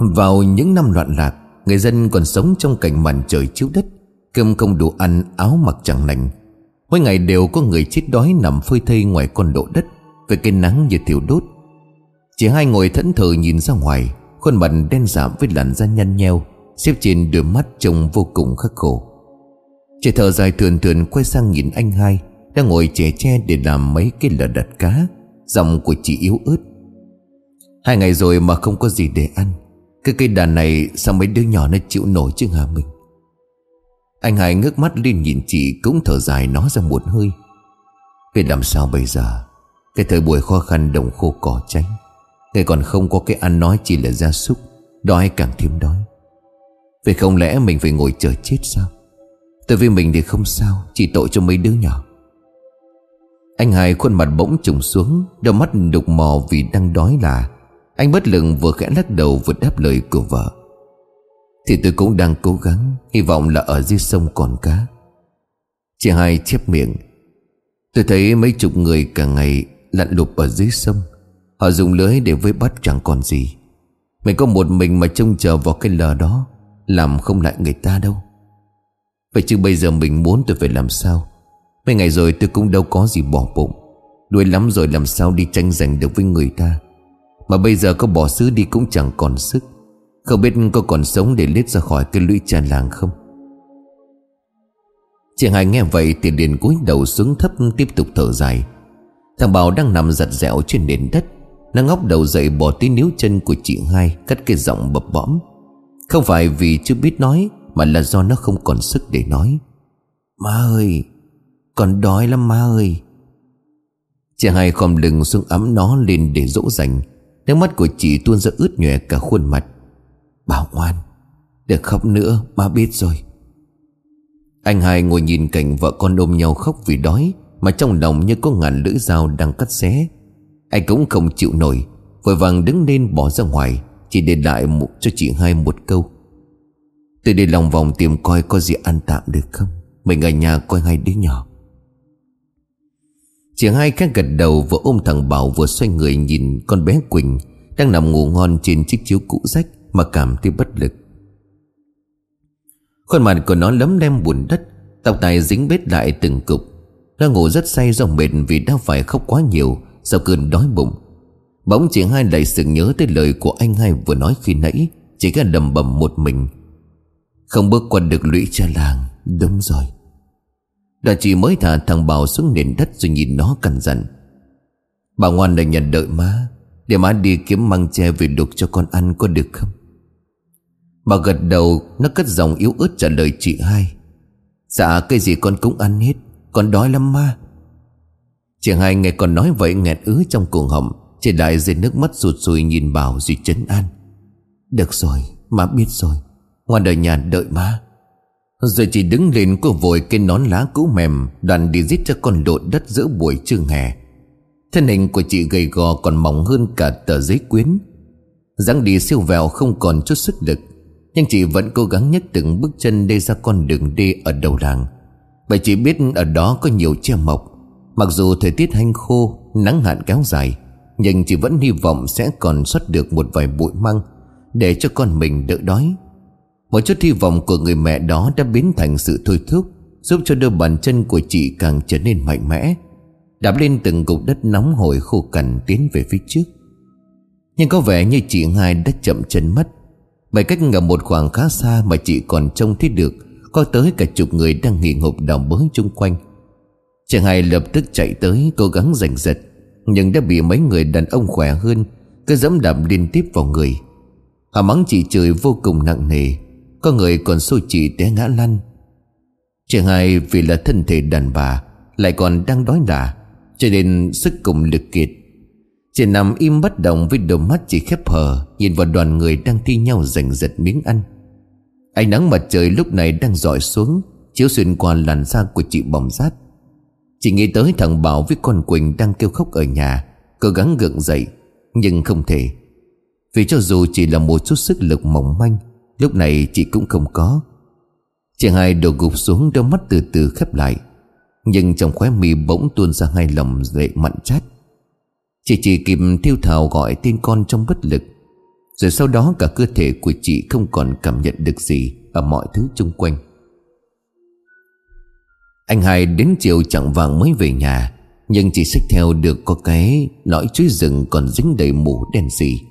Vào những năm loạn lạc, Người dân còn sống trong cảnh màn trời chiếu đất, Cơm không đủ ăn, áo mặc chẳng lành. Mỗi ngày đều có người chết đói nằm phơi thây ngoài con độ đất, Với cái nắng như thiêu đốt. Chỉ hai ngồi thẫn thờ nhìn ra ngoài, Khuôn mặt đen giảm với làn da nhăn nheo, Xếp trên đôi mắt trông vô cùng khắc khổ. Chị thở dài thường thường quay sang nhìn anh hai, Đang ngồi trẻ tre để làm mấy cái lờ đặt cá, Giọng của chị yếu ớt. Hai ngày rồi mà không có gì để ăn cái cây đàn này sao mấy đứa nhỏ nó chịu nổi chứ hả mình? Anh hai ngước mắt lên nhìn chị Cũng thở dài nói ra một hơi. Cái làm sao bây giờ? Cái thời buổi khó khăn đồng khô cỏ cháy cái còn không có cái ăn nói chỉ là gia súc, Đói càng thêm đói. Vậy không lẽ mình phải ngồi chờ chết sao? Tôi với mình thì không sao, Chỉ tội cho mấy đứa nhỏ. Anh hai khuôn mặt bỗng trùng xuống, Đôi mắt đục mò vì đang đói là anh bất lực vừa khẽ lắc đầu vừa đáp lời của vợ. Thì tôi cũng đang cố gắng, Hy vọng là ở dưới sông còn cá. Chị hai chép miệng. Tôi thấy mấy chục người cả ngày lặn lụp ở dưới sông. Họ dùng lưới để với bắt chẳng còn gì. Mình có một mình mà trông chờ vào cái lờ đó, Làm không lại người ta đâu. Vậy chứ bây giờ mình muốn tôi phải làm sao? Mấy ngày rồi tôi cũng đâu có gì bỏ bụng. Đuôi lắm rồi làm sao đi tranh giành được với người ta? Mà bây giờ có bỏ xứ đi cũng chẳng còn sức. Không biết có còn sống để lết ra khỏi cái lũy tràn làng không? Chị Hải nghe vậy thì liền cúi đầu xuống thấp tiếp tục thở dài. Thằng Bảo đang nằm giặt dẻo trên nền đất. Nó ngóc đầu dậy bỏ tí níu chân của chị hai, Cắt cái giọng bập bõm. Không phải vì chưa biết nói, Mà là do nó không còn sức để nói. Má ơi, Còn đói lắm má ơi. Chị hai khom lưng xuống ấm nó lên để dỗ dành. Nước mắt của chị tuôn ra ướt nhòe cả khuôn mặt. Bảo ngoan Đừng khóc nữa má biết rồi. Anh hai ngồi nhìn cảnh vợ con ôm nhau khóc vì đói Mà trong lòng như có ngàn lưỡi dao đang cắt xé. Anh cũng không chịu nổi Vội vàng đứng lên bỏ ra ngoài Chỉ để lại một, cho chị hai một câu. Tôi đi lòng vòng tìm coi có gì ăn tạm được không? Mình ở nhà coi hai đứa nhỏ. Chị hai khẽ gật đầu vừa ôm thằng Bảo vừa xoay người nhìn con bé Quỳnh Đang nằm ngủ ngon trên chiếc chiếu cũ rách Mà cảm thấy bất lực. Khuôn mặt của nó lấm lem bùn đất, Tóc tai dính bết lại từng cục. Nó ngủ rất say do mệt vì đã phải khóc quá nhiều Sau cơn đói bụng. Bỗng chị hai lại sự nhớ tới lời của anh hai vừa nói khi nãy Chỉ cả đầm bầm một mình. Không bước qua được lũy cha làng, Đúng rồi. Đã chỉ mới thả thằng Bảo xuống nền đất Rồi nhìn nó cằn dặn Bà ngoan đã nhận đợi má, Để má đi kiếm măng tre về đục cho con ăn có được không? Bà gật đầu, Nó cất giọng yếu ớt trả lời chị hai. Dạ cái gì con cũng ăn hết, Con đói lắm ma Chị hai nghe con nói vậy nghẹt ứ trong cuồng họng, Chị lại rơi nước mắt rụt rùi nhìn Bảo rồi chấn an. Được rồi, má biết rồi, Ngoan đời nhà đợi má. Rồi chị đứng lên cô vội cái nón lá cũ mềm Đoàn đi giết cho con lộn đất giữa buổi trưa hè. Thân hình của chị gầy gò còn mỏng hơn cả tờ giấy quyến. dáng đi siêu vẹo không còn chút sức lực, Nhưng chị vẫn cố gắng nhấc từng bước chân đi ra con đường đi ở đầu làng. Bởi chị biết ở đó có nhiều che mọc Mặc dù thời tiết hanh khô, Nắng hạn kéo dài, Nhưng chị vẫn hy vọng sẽ còn xuất được một vài bụi măng Để cho con mình đỡ đói. Một chút hy vọng của người mẹ đó đã biến thành sự thôi thúc, Giúp cho đôi bàn chân của chị càng trở nên mạnh mẽ, Đạp lên từng cục đất nóng hổi khô cằn tiến về phía trước. Nhưng có vẻ như chị hai đã chậm chân mất. Bởi cách ngầm một khoảng khá xa mà chị còn trông thấy được, Có tới cả chục người đang nghỉ ngục đào bới chung quanh. Chị hai lập tức chạy tới, cố gắng giành giật, Nhưng đã bị mấy người đàn ông khỏe hơn, Cứ dẫm đạp liên tiếp vào người. Họ mắng chị trời vô cùng nặng nề. Có người còn xô chỉ té ngã lăn. Chẳng hai vì là thân thể đàn bà, Lại còn đang đói đà, Cho nên sức cùng lực kiệt. Chỉ nằm im bất động với đôi mắt chỉ khép hờ, Nhìn vào đoàn người đang thi nhau giành giật miếng ăn. Ánh nắng mặt trời lúc này đang dọi xuống, Chiếu xuyên qua làn da của chị bỏng rát. Chị nghĩ tới thằng Bảo với con Quỳnh đang kêu khóc ở nhà, Cố gắng gượng dậy, Nhưng không thể. Vì cho dù chỉ là một chút sức lực mỏng manh Lúc này chị cũng không có. Chị hai đổ gục xuống, đôi mắt từ từ khép lại. Nhưng trong khóe mi bỗng tuôn ra hai lòng lệ mặn chát. Chị chỉ kịp thiêu thào gọi tên con trong bất lực. Rồi sau đó cả cơ thể của chị không còn cảm nhận được gì Ở mọi thứ chung quanh. Anh hai đến chiều chẳng vàng mới về nhà, Nhưng chỉ xách theo được có cái lõi chuối rừng còn dính đầy mù đen xì.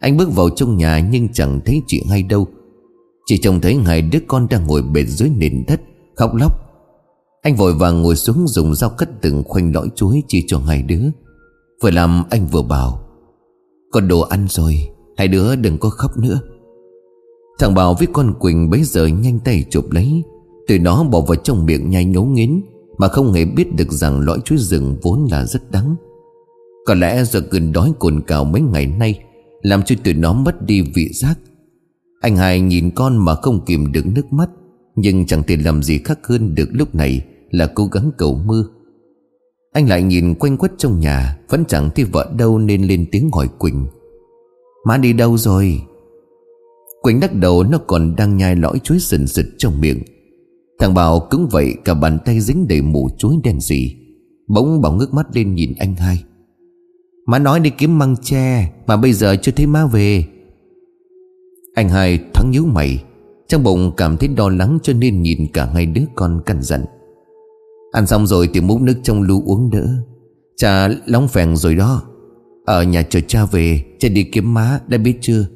Anh bước vào trong nhà nhưng chẳng thấy chị hay đâu. Chỉ trông thấy hai đứa con đang ngồi bệt dưới nền đất, Khóc lóc. Anh vội vàng ngồi xuống dùng dao cắt từng khoanh lõi chuối chia cho hai đứa. Vừa làm, anh vừa bảo, Con đồ ăn rồi, Hai đứa đừng có khóc nữa. Thằng Bảo với con Quỳnh bấy giờ nhanh tay chụp lấy. Từ nó bỏ vào trong miệng nhai ngấu nghiến, Mà không hề biết được rằng lõi chuối rừng vốn là rất đắng. Có lẽ do cơn đói cồn cào mấy ngày nay làm cho tụi nó mất đi vị giác. Anh hai nhìn con mà không kìm được nước mắt, Nhưng chẳng thể làm gì khác hơn được lúc này Là cố gắng cầu mưa. Anh lại nhìn quanh quất trong nhà, Vẫn chẳng thấy vợ đâu nên lên tiếng hỏi Quỳnh. Má đi đâu rồi? Quỳnh đắc đầu, nó còn đang nhai lõi chuối sần sật trong miệng. Thằng Bảo cứng vậy, Cả bàn tay dính đầy mù chuối đen gì Bỗng Bảo ngước mắt lên nhìn anh hai. Má nói đi kiếm măng tre Mà bây giờ chưa thấy má về. Anh hai thoáng nhíu mày, Trong bụng cảm thấy lo lắng cho nên nhìn cả hai đứa con căn dặn Ăn xong rồi thì múc nước trong lu uống đỡ. Cha lóng phèn rồi đó. Ở nhà chờ cha về, Cha đi kiếm má, đã biết chưa?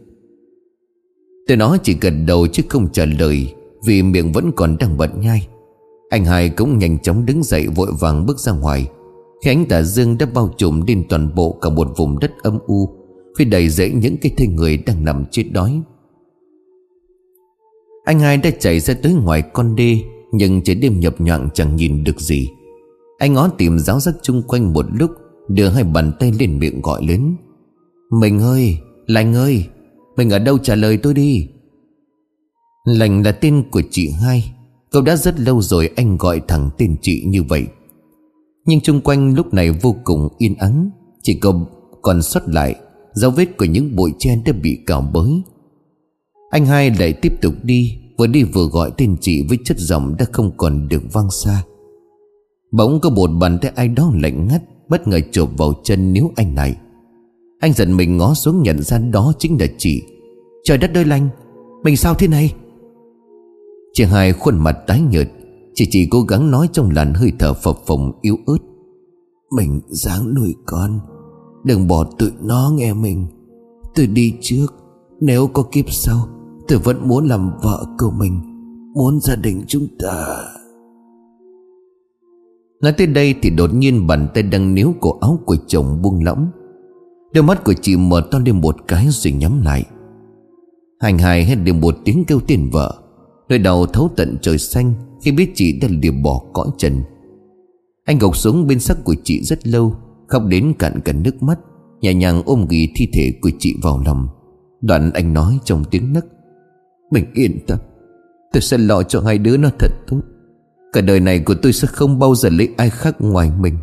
Tôi nó chỉ gật đầu chứ không trả lời, Vì miệng vẫn còn đang bận nhai. Anh hai cũng nhanh chóng đứng dậy vội vàng bước ra ngoài. Khi ánh tà dương đã bao trùm lên toàn bộ cả một vùng đất âm u Phía đầy rẫy những cái thây người đang nằm chết đói. Anh hai đã chạy ra tới ngoài con đê, Nhưng trời đêm nhập nhọn chẳng nhìn được gì. Anh ngó tìm giáo giác chung quanh một lúc, Đưa hai bàn tay lên miệng gọi lớn. Mình ơi, Lành ơi, Mình ở đâu trả lời tôi đi? Lành là tên của chị hai. Cậu đã rất lâu rồi anh gọi thẳng tên chị như vậy. Nhưng chung quanh lúc này vô cùng yên ắng. Chỉ còn còn xuất lại Dấu vết của những bụi tre đã bị cào bới. Anh hai lại tiếp tục đi, Vừa đi vừa gọi tên chị với chất giọng đã không còn được vang xa. Bỗng có một bàn tay ai đó lạnh ngắt, Bất ngờ chộp vào chân nếu anh này. Anh giận mình ngó xuống nhận ra đó chính là chị. Trời đất đôi lành Mình sao thế này? Chị hai khuôn mặt tái nhợt Chị chỉ cố gắng nói trong làn hơi thở phập phồng yếu ớt. Mình dáng nuôi con, Đừng bỏ tụi nó nghe mình. Tôi đi trước, Nếu có kiếp sau, Tôi vẫn muốn làm vợ của mình, Muốn gia đình chúng ta. Nói tới đây thì đột nhiên bàn tay đang níu cổ áo của chồng buông lỏng. Đôi mắt của chị mở to lên một cái rồi nhắm lại. Hành hài hết được một tiếng kêu tiền vợ nơi đầu thấu tận trời xanh. Khi biết chị đã liều bỏ cõi trần, Anh gục xuống bên sắc của chị rất lâu, Khóc đến cạn cả nước mắt, Nhẹ nhàng ôm ghì thi thể của chị vào lòng. Đoạn anh nói trong tiếng nấc Mình yên tâm Tôi sẽ lo cho hai đứa nó thật tốt. Cả đời này của tôi sẽ không bao giờ lấy ai khác ngoài mình.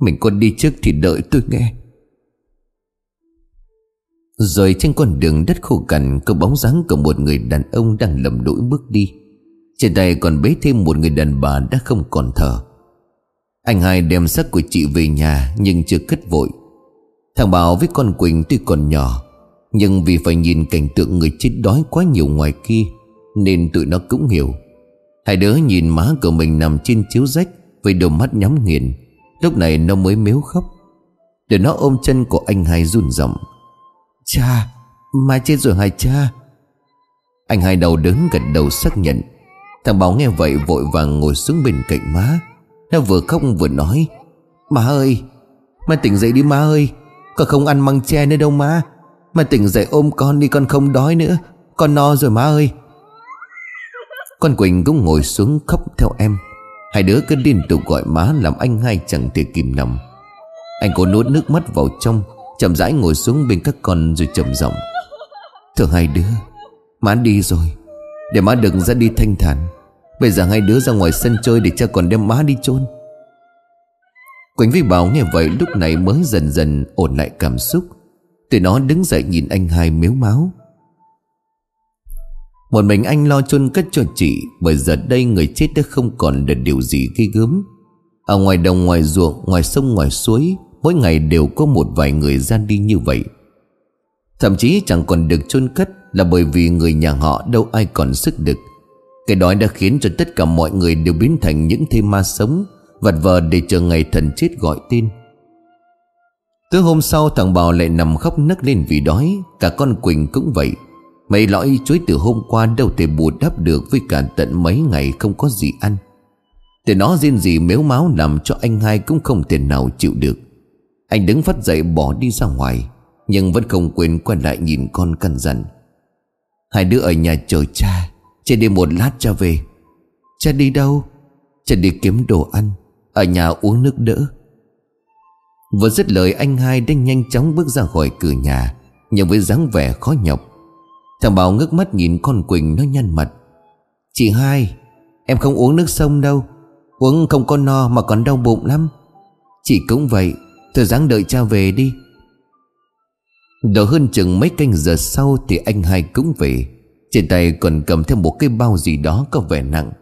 Mình còn đi trước thì đợi tôi nghe. Rồi trên con đường đất khô cằn, Có bóng dáng của một người đàn ông đang lầm đũi bước đi. Trên tay còn bế thêm một người đàn bà đã không còn thở. Anh hai đem xác của chị về nhà, Nhưng chưa cất vội. Thằng Bảo với con Quỳnh tuy còn nhỏ, Nhưng vì phải nhìn cảnh tượng người chết đói quá nhiều ngoài kia, Nên tụi nó cũng hiểu. Hai đứa nhìn má của mình nằm trên chiếu rách, Với đôi mắt nhắm nghiền. Lúc này nó mới mếu khóc. Để nó ôm chân của anh hai run rộng Cha mai chết rồi hai cha? Anh hai đầu đứng gật đầu xác nhận. Thằng Bảo nghe vậy vội vàng ngồi xuống bên cạnh má. Nó vừa khóc vừa nói, Má ơi, Má tỉnh dậy đi má ơi, Con không ăn măng tre nữa đâu má. Má tỉnh dậy ôm con đi, con không đói nữa, Con no rồi má ơi. Con Quỳnh cũng ngồi xuống khóc theo em. Hai đứa cứ liên tục gọi má Làm anh hai chẳng thể kìm nằm. Anh cố nuốt nước mắt vào trong, Chậm rãi ngồi xuống bên các con rồi trầm giọng, Thưa hai đứa, Má đi rồi, Để má đừng ra đi thanh thản. Bây giờ hai đứa ra ngoài sân chơi Để cha còn đem má đi chôn. Quỳnh với Bảo nghe vậy lúc này mới dần dần ổn lại cảm xúc. Tụi nó đứng dậy nhìn anh hai miếu máu. Một mình anh lo chôn cất cho chị, Bởi giờ đây người chết đã không còn được điều gì ghê gớm. Ở ngoài đồng, ngoài ruộng, Ngoài sông, ngoài suối, Mỗi ngày đều có một vài người ra đi như vậy. Thậm chí chẳng còn được chôn cất Là bởi vì người nhà họ đâu ai còn sức được cái đói đã khiến cho tất cả mọi người Đều biến thành những thi ma sống, Vật vờ để chờ ngày thần chết gọi tin Tới hôm sau, thằng Bảo lại nằm khóc nấc lên vì đói, Cả con Quỳnh cũng vậy. Mấy lõi chuối từ hôm qua đâu thể bù đắp được Với cả tận mấy ngày không có gì ăn. Từ nó riêng gì mếu máu làm cho anh hai cũng không thể nào chịu được. Anh đứng phát dậy bỏ đi ra ngoài, Nhưng vẫn không quên quay lại nhìn con căn dặn. Hai đứa ở nhà chờ cha. Cha đi một lát cho về. Cha đi đâu? Cha đi kiếm đồ ăn, Ở nhà uống nước đỡ. Vừa dứt lời, anh hai đã nhanh chóng bước ra khỏi cửa nhà, Nhưng với dáng vẻ khó nhọc. Thằng Bảo ngước mắt nhìn con Quỳnh nó nhăn mặt. Chị hai, Em không uống nước sông đâu. Uống không có no mà còn đau bụng lắm. Chị cũng vậy Thôi dáng đợi cha về đi. Đợi hơn chừng mấy canh giờ sau Thì anh hai cũng về. Trên tay còn cầm theo một cái bao gì đó có vẻ nặng.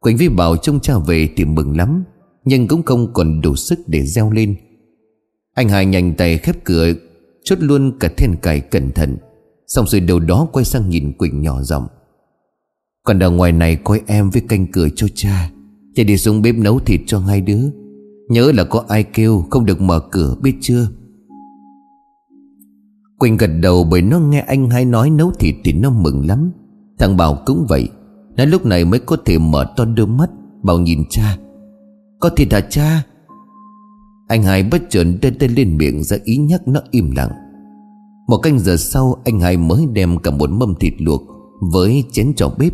Quỳnh Vi bảo trông cha về thì mừng lắm, Nhưng cũng không còn đủ sức để reo lên. Anh hai nhanh tay khép cửa, Chốt luôn cả then cài cẩn thận, Xong rồi đầu đó quay sang nhìn Quỳnh nhỏ giọng. Còn ở ngoài này coi em với canh cửa cho cha, để đi xuống bếp nấu thịt cho hai đứa. Nhớ là có ai kêu Không được mở cửa, biết chưa? Quỳnh gật đầu bởi nó nghe anh hai nói nấu thịt thì nó mừng lắm. Thằng Bảo cũng vậy. Nó lúc này mới có thể mở to đôi mắt. Bảo nhìn cha. Có thịt hả cha? Anh hai bất chợt đưa tay lên miệng ra ý nhắc nó im lặng. Một canh giờ sau, anh hai mới đem cả một mâm thịt luộc Với chén trò bếp.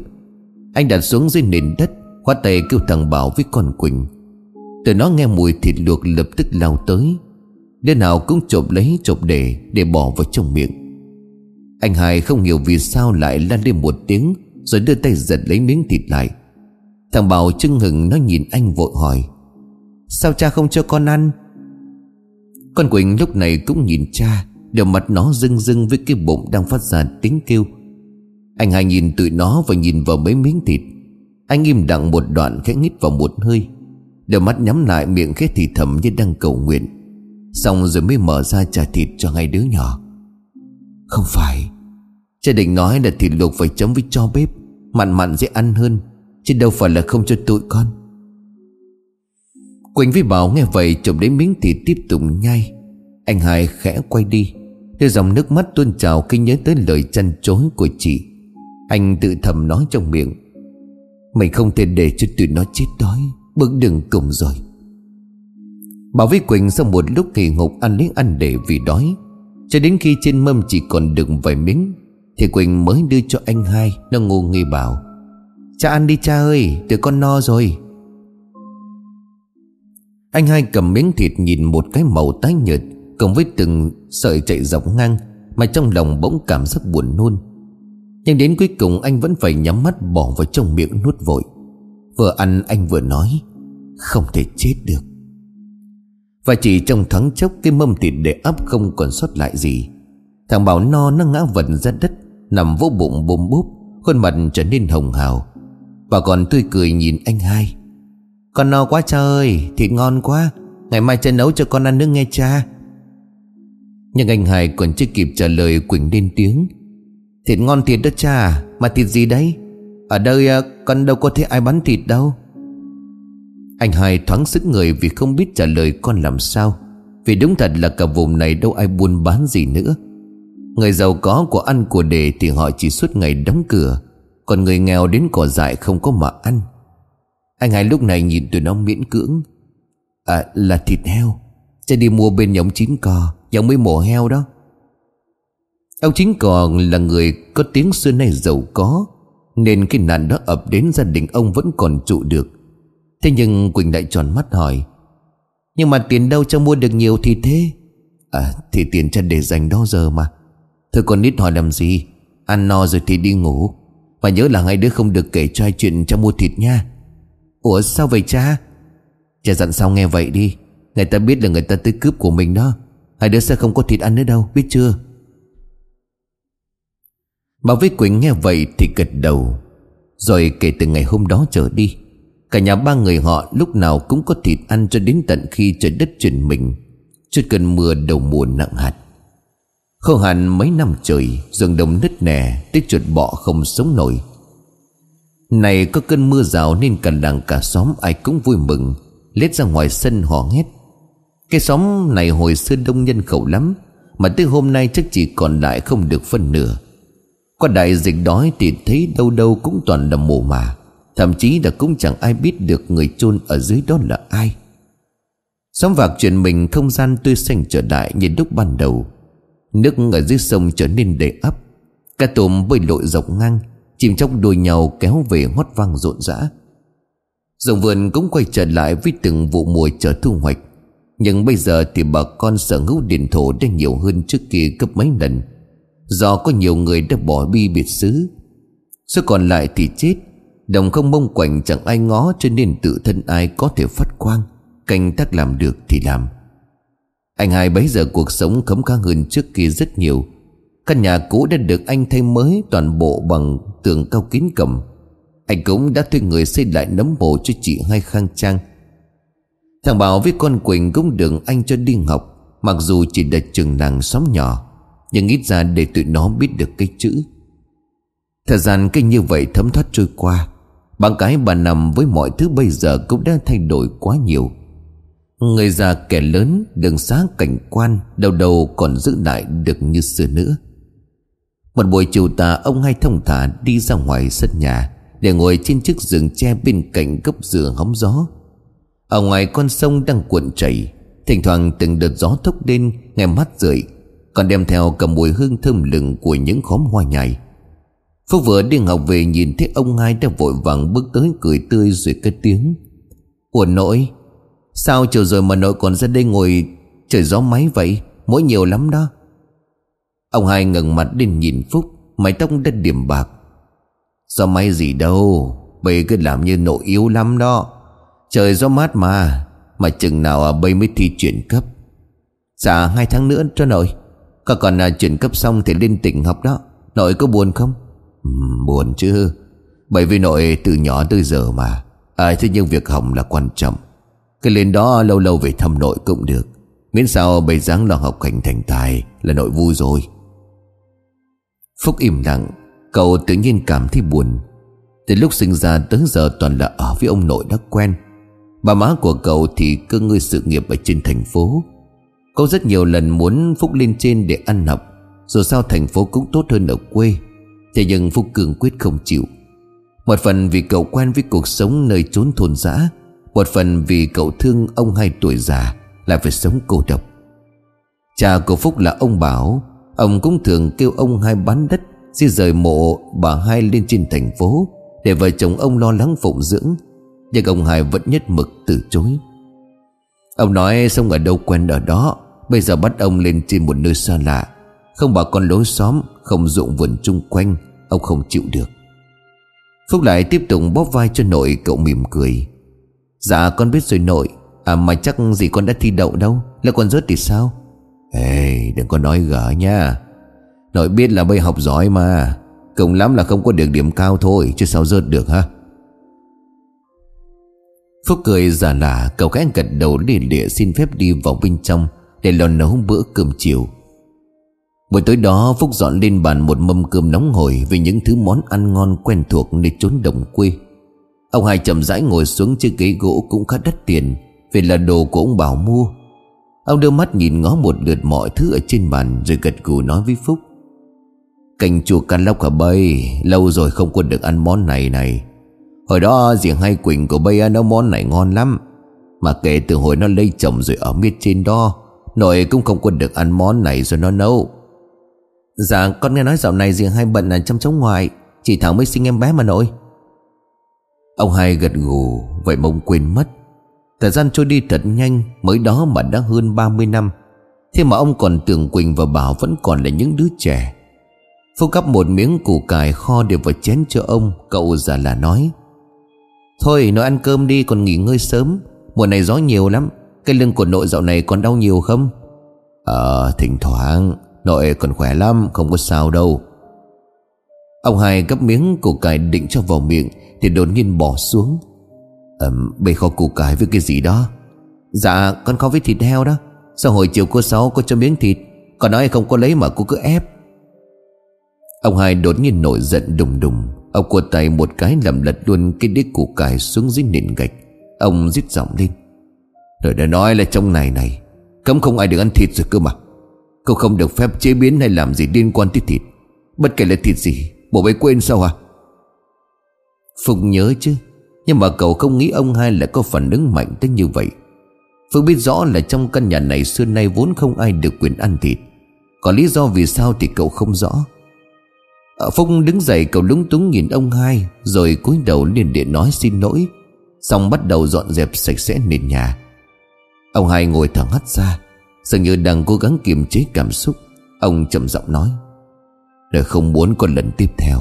Anh đặt xuống dưới nền đất, Khoát tay kêu thằng Bảo với con Quỳnh. Từ nó nghe mùi thịt luộc lập tức lao tới. Đứa nào cũng chộp lấy, chộp để Để bỏ vào trong miệng. Anh hai không hiểu vì sao lại lan lên một tiếng, Rồi đưa tay giật lấy miếng thịt lại. Thằng Bảo chưng hừng nó nhìn anh vội hỏi, Sao cha không cho con ăn? Con Quỳnh lúc này cũng nhìn cha, Đều mặt nó rưng rưng với cái bụng đang phát ra tiếng kêu. Anh hai nhìn tụi nó và nhìn vào mấy miếng thịt. Anh im lặng một đoạn khẽ nghít vào một hơi Đôi mắt nhắm lại miệng khẽ thì thầm như đang cầu nguyện. Xong rồi mới mở ra trả thịt cho hai đứa nhỏ. Không phải. Cha định nói là thịt luộc phải chấm với cho bếp, Mặn mặn dễ ăn hơn, Chứ đâu phải là không cho tụi con. Quỳnh với Bảo nghe vậy chụp lấy miếng thịt tiếp tục nhai. Anh hai khẽ quay đi, Đưa dòng nước mắt tuôn trào khi nhớ tới lời chăn chối của chị. Anh tự thầm nói trong miệng Mình không thể để cho tụi nó chết đói, Bước đường cùng rồi. Bảo với Quỳnh sau một lúc kỳ ngục ăn lấy ăn để vì đói. Cho đến khi trên mâm chỉ còn được vài miếng, Thì Quỳnh mới đưa cho anh hai, Nó ngu nghi bảo, Cha ăn đi cha ơi, Tụi con no rồi. Anh hai cầm miếng thịt nhìn một cái màu tái nhợt Cộng với từng sợi chạy dọc ngang, Mà trong lòng bỗng cảm giác buồn nôn. Nhưng đến cuối cùng anh vẫn phải nhắm mắt bỏ vào trong miệng nuốt vội. Vừa ăn anh vừa nói, Không thể chết được và chỉ trong thoáng chốc, Cái mâm thịt để ấp không còn sót lại gì. Thằng Bảo no nó ngã vật ra đất, Nằm vỗ bụng bùm búp Khuôn mặt trở nên hồng hào. Bà còn tươi cười nhìn anh hai. Con no quá cha ơi, Thịt ngon quá, Ngày mai cha nấu cho con ăn nước nghe cha. Nhưng anh hai còn chưa kịp trả lời Quỳnh lên tiếng. Thịt ngon thiệt đó cha, Mà thịt gì đấy? Ở đây à, con đâu có thấy ai bán thịt đâu anh hai thoáng sức người vì không biết trả lời con làm sao. Vì đúng thật là cả vùng này đâu ai buôn bán gì nữa. Người giàu có của ăn của đề thì họ chỉ suốt ngày đóng cửa. Còn người nghèo đến cỏ dại không có mà ăn. Anh hai lúc này nhìn tụi nó miễn cưỡng. À là thịt heo. Cha đi mua bên nhóm chín cò. Nhóm mới mổ heo đó. Ông chính cò là người có tiếng xưa nay giàu có. Nên cái nạn đó ập đến gia đình ông vẫn còn trụ được. Thế nhưng Quỳnh lại tròn mắt hỏi, Nhưng mà tiền đâu cho mua được nhiều thì thế? À thì tiền chân để dành đó giờ mà. Thôi còn nít hỏi làm gì? Ăn no rồi thì đi ngủ. Và nhớ là hai đứa không được kể cho ai chuyện cho mua thịt nha. Ủa, sao vậy cha? Cha dặn sao nghe vậy đi. Người ta biết là người ta tới cướp của mình đó. Hai đứa sẽ không có thịt ăn nữa đâu, Biết chưa? Bà với Quỳnh nghe vậy thì gật đầu, Rồi kể từ ngày hôm đó trở đi. Cả nhà ba người họ lúc nào cũng có thịt ăn cho đến tận khi trời đất chuyển mình Trước cơn mưa đầu mùa nặng hạt. Khô hạn mấy năm trời rừng đồng nứt nẻ Tích chuột bọ không sống nổi. Này có cơn mưa rào Nên cả làng cả xóm ai cũng vui mừng, Lết ra ngoài sân hò hét. Cái xóm này hồi xưa đông nhân khẩu lắm, Mà tới hôm nay chắc chỉ còn lại không được phân nửa. Qua đại dịch đói thì thấy đâu đâu cũng toàn là mồ mà Thậm chí là cũng chẳng ai biết được người chôn ở dưới đó là ai. Sóng vạc chuyển mình không gian tươi xanh trở lại như lúc ban đầu, Nước ở dưới sông trở nên đầy ấp Cá tôm bơi lội dọc ngang Chìm trong đuôi nhau kéo về hót vang rộn rã. Dòng vườn cũng quay trở lại với từng vụ mùa chờ thu hoạch. Nhưng bây giờ thì bà con sở hữu điện thổ đã nhiều hơn trước kia gấp mấy lần. Do có nhiều người đã bỏ bi biệt xứ, Số còn lại thì chết. Đồng không mông quạnh chẳng ai ngó Cho nên tự thân ai có thể phát quang. Canh tác làm được thì làm. Anh hai bấy giờ cuộc sống khấm khá hơn trước kia rất nhiều. Căn nhà cũ đã được anh thay mới Toàn bộ bằng tường cao kín cầm. Anh cũng đã thuê người xây lại nấm bộ cho chị hai khang trang. Thằng Bảo với con Quỳnh cũng được anh cho đi học, Mặc dù chỉ là trường làng xóm nhỏ, Nhưng ít ra để tụi nó biết được cái chữ. Thời gian cái như vậy thấm thoát trôi qua. Bằng cái bà nằm với mọi thứ bây giờ cũng đã thay đổi quá nhiều. Người già kẻ lớn, đường xá cảnh quan, Đầu đầu còn giữ lại được như xưa nữa. Một buổi chiều tà, ông hay thông thả đi ra ngoài sân nhà, Để ngồi trên chiếc giường tre bên cạnh gốc dừa hóng gió. Ở ngoài con sông đang cuộn chảy, Thỉnh thoảng từng đợt gió thốc lên, Nghe mắt rượi, Còn đem theo cả mùi hương thơm lừng của những khóm hoa nhài. Phúc vừa đi học về nhìn thấy ông hai đã vội vàng bước tới cười tươi rồi cất tiếng. Ủa nội Sao chiều rồi mà nội còn ra đây ngồi trời gió máy vậy? Mỗi nhiều lắm đó. Ông hai ngẩng mặt lên nhìn Phúc Mái tóc đã điểm bạc. Gió máy gì đâu Bây cứ làm như nội yếu lắm đó. Trời gió mát mà Mà chừng nào à, bây mới thi chuyển cấp. Dạ hai tháng nữa cho nội. Có còn à, chuyển cấp xong thì lên tỉnh học đó. Nội có buồn không? Buồn chứ. Bởi vì nội từ nhỏ tới giờ mà À thế nhưng việc học là quan trọng. Cái lên đó lâu lâu về thăm nội cũng được. Miễn sao bày dáng lo học hành thành tài Là nội vui rồi. Phúc im lặng, Cậu tự nhiên cảm thấy buồn. Từ lúc sinh ra tới giờ toàn là ở với ông nội đã quen. Bà má của cậu thì cơ ngơi sự nghiệp ở trên thành phố. Cậu rất nhiều lần muốn Phúc lên trên để ăn học, Dù sao thành phố cũng tốt hơn ở quê. Thế nhưng Phúc cường quyết không chịu. Một phần vì cậu quen với cuộc sống nơi trốn thôn dã, một phần vì cậu thương ông hai tuổi già Lại phải sống cô độc. Cha của Phúc là ông Bảo, Ông cũng thường kêu ông hai bán đất, Di rời mộ bà hai lên trên thành phố Để vợ chồng ông lo lắng phụng dưỡng, Nhưng ông hai vẫn nhất mực từ chối. Ông nói xong ở đâu quen ở đó, Bây giờ bắt ông lên trên một nơi xa lạ, Không bà con lối xóm, Không dụng vườn chung quanh Ông không chịu được. Phúc lại tiếp tục bóp vai cho nội, cậu mỉm cười. Dạ con biết rồi nội. À mà chắc gì con đã thi đậu đâu? Là con rớt thì sao? Ê, đừng có nói gở nha Nội biết là bây học giỏi mà. Cùng lắm là không có được điểm cao thôi, Chứ sao rớt được ha Phúc cười giả lạ Cậu cái gật đầu để lịa xin phép đi vào bên trong Để lo nấu bữa cơm chiều. Buổi tối đó, Phúc dọn lên bàn một mâm cơm nóng hổi Với những thứ món ăn ngon quen thuộc nơi chốn đồng quê. Ông hai chậm rãi ngồi xuống chiếc ghế gỗ cũng khá đắt tiền, Vì là đồ của ông Bảo mua. Ông đưa mắt nhìn ngó một lượt mọi thứ ở trên bàn Rồi gật gù nói với Phúc. Cành chùa can lóc cả bay Lâu rồi không có được ăn món này này. Hồi đó diện hai Quỳnh của bay nấu món này ngon lắm. Mà kể từ hồi nó lấy chồng rồi ở miết trên đó, Nội cũng không có được ăn món này rồi nó nấu. Dạ con nghe nói dạo này dì hai bận là chăm cháu ngoài. Chị Thảo mới sinh em bé mà nội. Ông hai gật gù, Vậy mông quên mất. Thời gian trôi đi thật nhanh, Mới đó mà đã hơn 30 năm. Thế mà ông còn tưởng Quỳnh và Bảo Vẫn còn là những đứa trẻ. Phúc cắp một miếng củ cải kho đều vào chén cho ông, Cậu già là nói. Thôi nội ăn cơm đi, còn nghỉ ngơi sớm. Mùa này gió nhiều lắm. Cái lưng của nội dạo này còn đau nhiều không? Ờ thỉnh thoảng. Nội còn khỏe lắm, không có sao đâu. Ông hai gấp miếng củ cải định cho vào miệng thì đột nhiên bỏ xuống. Ẩm bày kho củ cải với cái gì đó? Dạ con kho với thịt heo đó. Sao hồi chiều cô Sáu có cho miếng thịt? Còn nói không có lấy mà cô cứ ép. Ông hai đột nhiên nổi giận đùng đùng. Ông cua tay một cái làm lật luôn cái đít củ cải xuống dưới nền gạch. Ông rít giọng lên. Rồi đã nói là trong này này, Cấm không ai được ăn thịt rồi cơ mà. Cậu không được phép chế biến hay làm gì liên quan tới thịt. Bất kể là thịt gì Bộ ấy quên sao à Phục nhớ chứ, Nhưng mà cậu không nghĩ ông hai lại có phản ứng mạnh tới như vậy. Phước biết rõ là trong căn nhà này xưa nay vốn không ai được quyền ăn thịt. Có lý do vì sao thì cậu không rõ. À, Ở Phúc đứng dậy, cậu lúng túng nhìn ông hai, Rồi cúi đầu liền điện nói xin lỗi, Xong bắt đầu dọn dẹp sạch sẽ nền nhà. Ông hai ngồi thẳng hắt ra Dường như đang cố gắng kiềm chế cảm xúc, Ông chậm giọng nói. Để không muốn còn lần tiếp theo.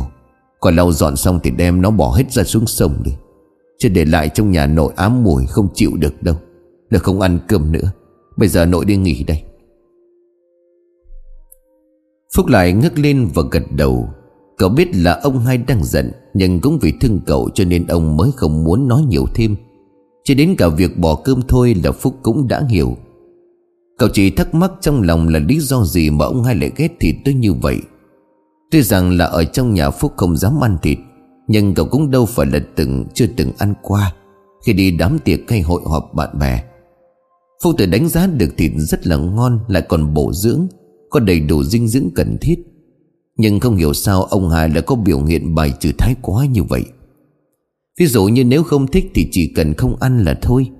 Còn lau dọn xong thì đem nó bỏ hết ra xuống sông đi. Chứ để lại trong nhà nội ám mùi không chịu được đâu. Để không ăn cơm nữa. Bây giờ nội đi nghỉ đây. Phúc lại ngước lên và gật đầu. Cậu biết là ông hai đang giận, Nhưng cũng vì thương cậu cho nên ông mới không muốn nói nhiều thêm. Chỉ đến cả việc bỏ cơm thôi là Phúc cũng đã hiểu. Cậu chỉ thắc mắc trong lòng là lý do gì mà ông hai lại ghét thịt tới như vậy. Tuy rằng là ở trong nhà Phúc không dám ăn thịt, Nhưng cậu cũng đâu phải là từng, chưa từng ăn qua Khi đi đám tiệc hay hội họp bạn bè. Phúc tự đánh giá được thịt rất là ngon, Lại còn bổ dưỡng, Có đầy đủ dinh dưỡng cần thiết. Nhưng không hiểu sao ông Hà lại có biểu hiện bài trừ thái quá như vậy. Ví dụ như nếu không thích thì chỉ cần không ăn là thôi.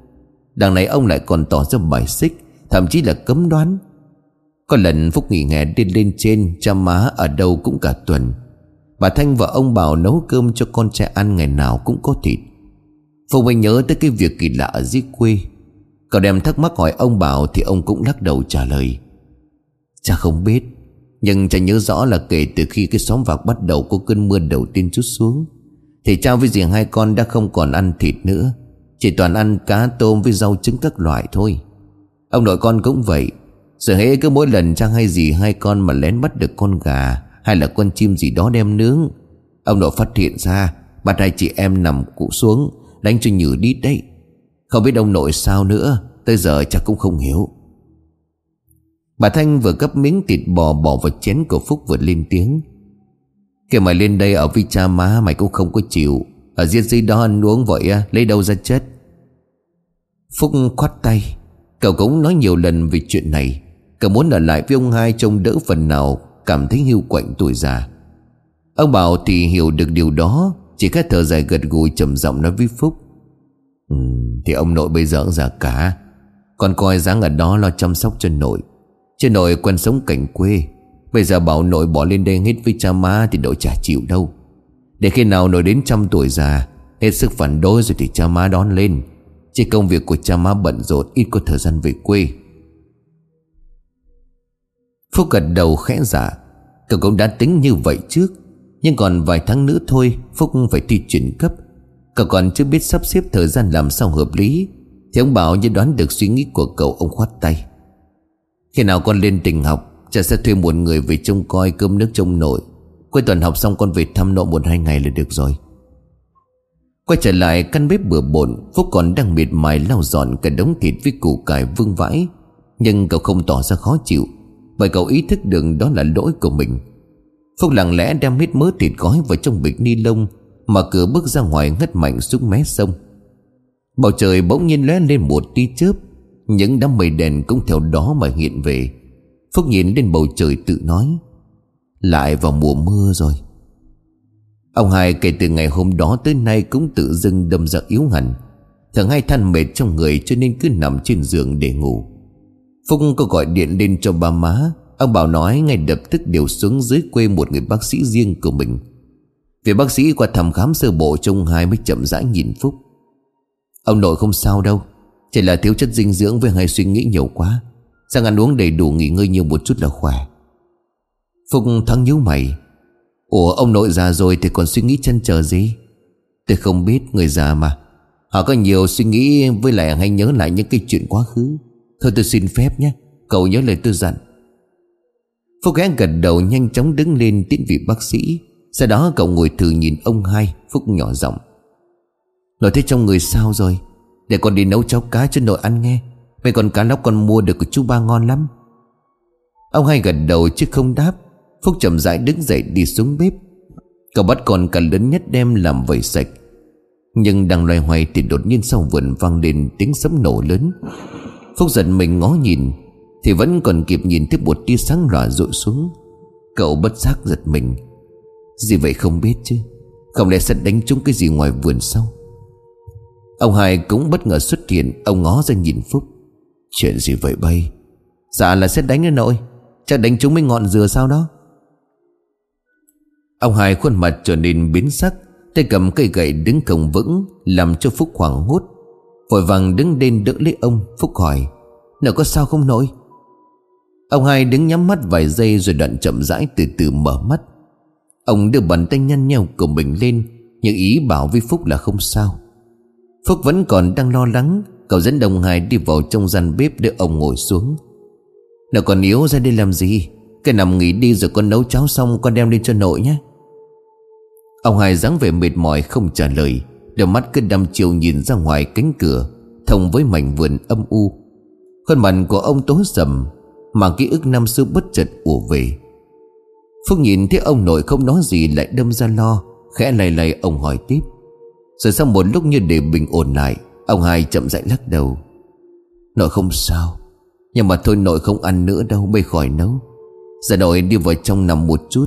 Đằng này ông lại còn tỏ ra bài xích. Thậm chí là cấm đoán. Có lần Phúc nghỉ hè đi lên trên, Cha má ở đâu cũng cả tuần. Bà Thanh và ông Bảo nấu cơm cho con trai ăn ngày nào cũng có thịt. Phúc mới nhớ tới cái việc kỳ lạ ở dưới quê. Cậu đem thắc mắc hỏi ông Bảo Thì ông cũng lắc đầu trả lời. Cha không biết, Nhưng cha nhớ rõ là kể từ khi cái xóm vạc bắt đầu có cơn mưa đầu tiên chút xuống, Thì cha với dì hai con đã không còn ăn thịt nữa, Chỉ toàn ăn cá tôm với rau trứng các loại thôi. Ông nội con cũng vậy. Giờ hễ cứ mỗi lần trang hay gì hai con mà lén bắt được con gà Hay là con chim gì đó đem nướng, Ông nội phát hiện ra Bắt hai chị em nằm cụ xuống, Đánh cho nhử đít đấy. Không biết ông nội sao nữa, Tới giờ chắc cũng không hiểu. Bà Thanh vừa gấp miếng thịt bò bỏ vào chén của Phúc vừa lên tiếng. Kể mày lên đây ở với cha má, mày cũng không có chịu. Ở dưới dưới đó ăn uống vậy lấy đâu ra chết? Phúc khoát tay. Cậu cũng nói nhiều lần về chuyện này. Cậu muốn ở lại với ông hai trông đỡ phần nào Cảm thấy hiu quạnh tuổi già. Ông Bảo thì hiểu được điều đó Chỉ khát thở dài gật gù trầm giọng nói với Phúc. Ừ, Thì ông nội bây giờ cũng già cả. Con coi dáng ở đó lo chăm sóc cho nội. Chứ nội quen sống cảnh quê. Bây giờ bảo nội bỏ lên đây hết với cha má Thì nội chả chịu đâu. Để khi nào nội đến trăm tuổi già Hết sức phản đối rồi thì cha má đón lên. Chỉ công việc của cha má bận rộn, Ít có thời gian về quê. Phúc gật đầu khẽ dạ. giả Cậu cũng đã tính như vậy trước, Nhưng còn vài tháng nữa thôi, Phúc phải thi chuyển cấp. Cậu còn chưa biết sắp xếp thời gian làm sao hợp lý, Thì ông Bảo như đoán được suy nghĩ của cậu, Ông khoát tay. Khi nào con lên tỉnh học, Cha sẽ thuê một người về trông coi cơm nước trông nội. Cuối tuần học xong con về thăm nội một hai ngày là được rồi. Quay trở lại, căn bếp bừa bộn Phúc còn đang miệt mài lau dọn cả đống thịt với củ cải vương vãi. Nhưng cậu không tỏ ra khó chịu, Bởi cậu ý thức được đó là lỗi của mình. Phúc lặng lẽ đem hết mớ thịt gói vào trong bịch ni lông, Mở cửa bước ra ngoài ngất mạnh xuống mé sông. Bầu trời bỗng nhiên lóe lên một tia chớp, Những đám mây đèn cũng theo đó mà hiện về. Phúc nhìn lên bầu trời tự nói, Lại vào mùa mưa rồi. Ông hai kể từ ngày hôm đó tới nay cũng tự dưng đâm ra yếu hẳn. Thằng hay than mệt trong người cho nên cứ nằm trên giường để ngủ. Phúc có gọi điện lên cho ba má. Ông bảo nói ngay lập tức điều xuống dưới quê một người bác sĩ riêng của mình. Vì bác sĩ qua thăm khám sơ bộ trông hai mới chậm rãi nhìn Phúc. Ông nội không sao đâu, Chỉ là thiếu chất dinh dưỡng với hay suy nghĩ nhiều quá. Sang ăn uống đầy đủ nghỉ ngơi nhiều một chút là khỏe. Phúc thắng nhíu mày. Ủa, ông nội già rồi thì còn suy nghĩ chân chờ gì? Tôi không biết người già mà. Họ có nhiều suy nghĩ với lại hay nhớ lại những cái chuyện quá khứ. Thôi tôi xin phép nhé. Cậu nhớ lời tôi dặn. Phúc ghé gật đầu nhanh chóng đứng lên tiễn vị bác sĩ. Sau đó cậu ngồi thử nhìn ông hai, Phúc nhỏ giọng. Nội thế trong người sao rồi? Để con đi nấu cháo cá cho nội ăn nghe. Mấy con cá lóc con mua được của chú ba ngon lắm. Ông hai gật đầu chứ không đáp. Phúc chậm rãi đứng dậy đi xuống bếp. Cậu bắt con cả lớn nhất đem làm vẩy sạch. Nhưng đang loay hoay thì đột nhiên sau vườn vang lên tiếng sấm nổ lớn. Phúc giật mình ngó nhìn, Thì vẫn còn kịp nhìn thấy một tia sáng rỏa rụi xuống. Cậu bất giác giật mình. Gì vậy không biết chứ? Không lẽ sẽ đánh trúng cái gì ngoài vườn sau Ông hai cũng bất ngờ xuất hiện, Ông ngó ra nhìn Phúc. Chuyện gì vậy bay? Dạ là sẽ đánh nữa nội. Chắc đánh trúng mấy ngọn dừa sao đó. Ông hai khuôn mặt trở nên biến sắc, Tay cầm cây gậy đứng không vững, Làm cho Phúc hoảng hốt. Vội vàng đứng lên đỡ lấy ông, Phúc hỏi, nào có sao không nổi Ông hai đứng nhắm mắt vài giây Rồi đoạn chậm rãi từ từ mở mắt. Ông đưa bàn tay nhăn nhau của mình lên, Nhưng ý bảo với Phúc là không sao. Phúc vẫn còn đang lo lắng, Cậu dẫn đồng hài đi vào trong gian bếp Để ông ngồi xuống. Nào còn yếu ra đây làm gì? Cái nằm nghỉ đi rồi con nấu cháo xong Con đem lên cho nội nhé. Ông hai dáng vẻ mệt mỏi không trả lời. Đôi mắt cứ đăm chiều nhìn ra ngoài cánh cửa, Thông với mảnh vườn âm u. Khuôn mặt của ông tối sầm, Mà ký ức năm xưa bất chợt ùa về. Phúc nhìn thấy ông nội không nói gì lại đâm ra lo, Khẽ lầy lầy ông hỏi tiếp. Rồi sau một lúc như để bình ổn lại, Ông hai chậm rãi lắc đầu. Nội không sao, Nhưng mà thôi nội không ăn nữa đâu Bây khỏi nấu. Giờ nội đi vào trong nằm một chút.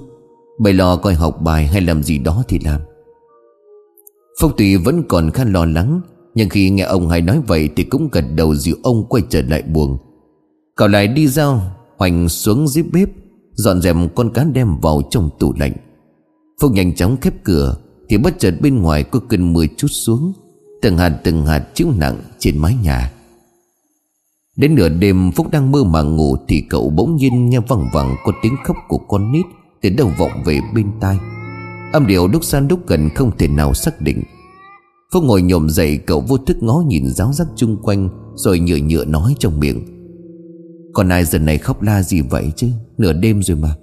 Bày lo coi học bài hay làm gì đó thì làm. Phong Tùy vẫn còn khá lo lắng, Nhưng khi nghe ông hai nói vậy Thì cũng gật đầu dịu ông quay trở lại buồng. Cậu lại đi ra Hoành xuống dưới bếp, Dọn dẹp con cá đem vào trong tủ lạnh. Phúc nhanh chóng khép cửa, Thì bất chợt bên ngoài có cơn mưa chút xuống. Từng hạt từng hạt chiếu nặng trên mái nhà. Đến nửa đêm Phúc đang mơ màng ngủ Thì cậu bỗng nhiên nghe văng vẳng Có tiếng khóc của con nít. Từ đầu vọng về bên tai. Âm điệu đúc san đúc gần không thể nào xác định. Phúc ngồi nhổm dậy, Cậu vô thức ngó nhìn giáo giác chung quanh, Rồi nhựa nhựa nói trong miệng. Còn ai giờ này khóc la gì vậy chứ? Nửa đêm rồi mà.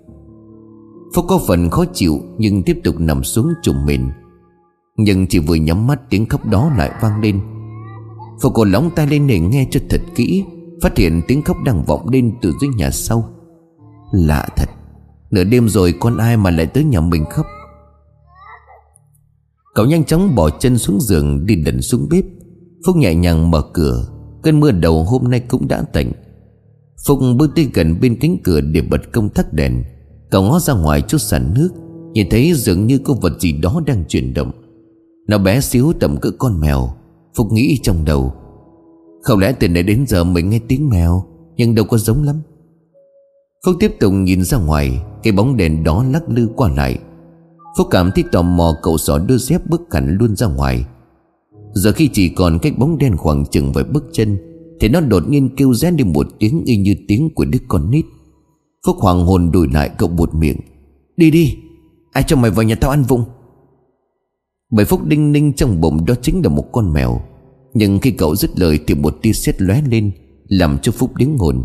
Phúc có phần khó chịu, Nhưng tiếp tục nằm xuống trùng mình. Nhưng chỉ vừa nhắm mắt, tiếng khóc đó lại vang lên. Phúc còn lóng tay lên để nghe cho thật kỹ, Phát hiện tiếng khóc đang vọng lên từ dưới nhà sau. Lạ thật. Nửa đêm rồi con ai mà lại tới nhà mình khóc? Cậu nhanh chóng bỏ chân xuống giường, Đi đẩn xuống bếp. Phúc nhẹ nhàng mở cửa. Cơn mưa đầu hôm nay cũng đã tạnh. Phúc bước tới gần bên cánh cửa Để bật công tắc đèn. Cậu ngó ra ngoài chút sàn nước, Nhìn thấy dường như có vật gì đó đang chuyển động. Nó bé xíu tầm cỡ con mèo. Phúc nghĩ trong đầu. Không lẽ từ nãy đến giờ mình nghe tiếng mèo, Nhưng đâu có giống lắm. Phúc tiếp tục nhìn ra ngoài, Cái bóng đèn đó lắc lư qua lại. Phúc cảm thấy tò mò cậu sỏ đưa dép bước cạnh luôn ra ngoài. Giờ khi chỉ còn cách bóng đen khoảng chừng vài bước chân, Thì nó đột nhiên kêu rén đi một tiếng y như tiếng của đứa con nít. Phúc hoàng hồn đùi lại, cậu buột miệng. Đi đi, Ai cho mày vào nhà tao ăn vụng? Bởi Phúc đinh ninh trong bụng đó chính là một con mèo. Nhưng khi cậu dứt lời thì một tia sét lóe lên, Làm cho Phúc đứng hồn.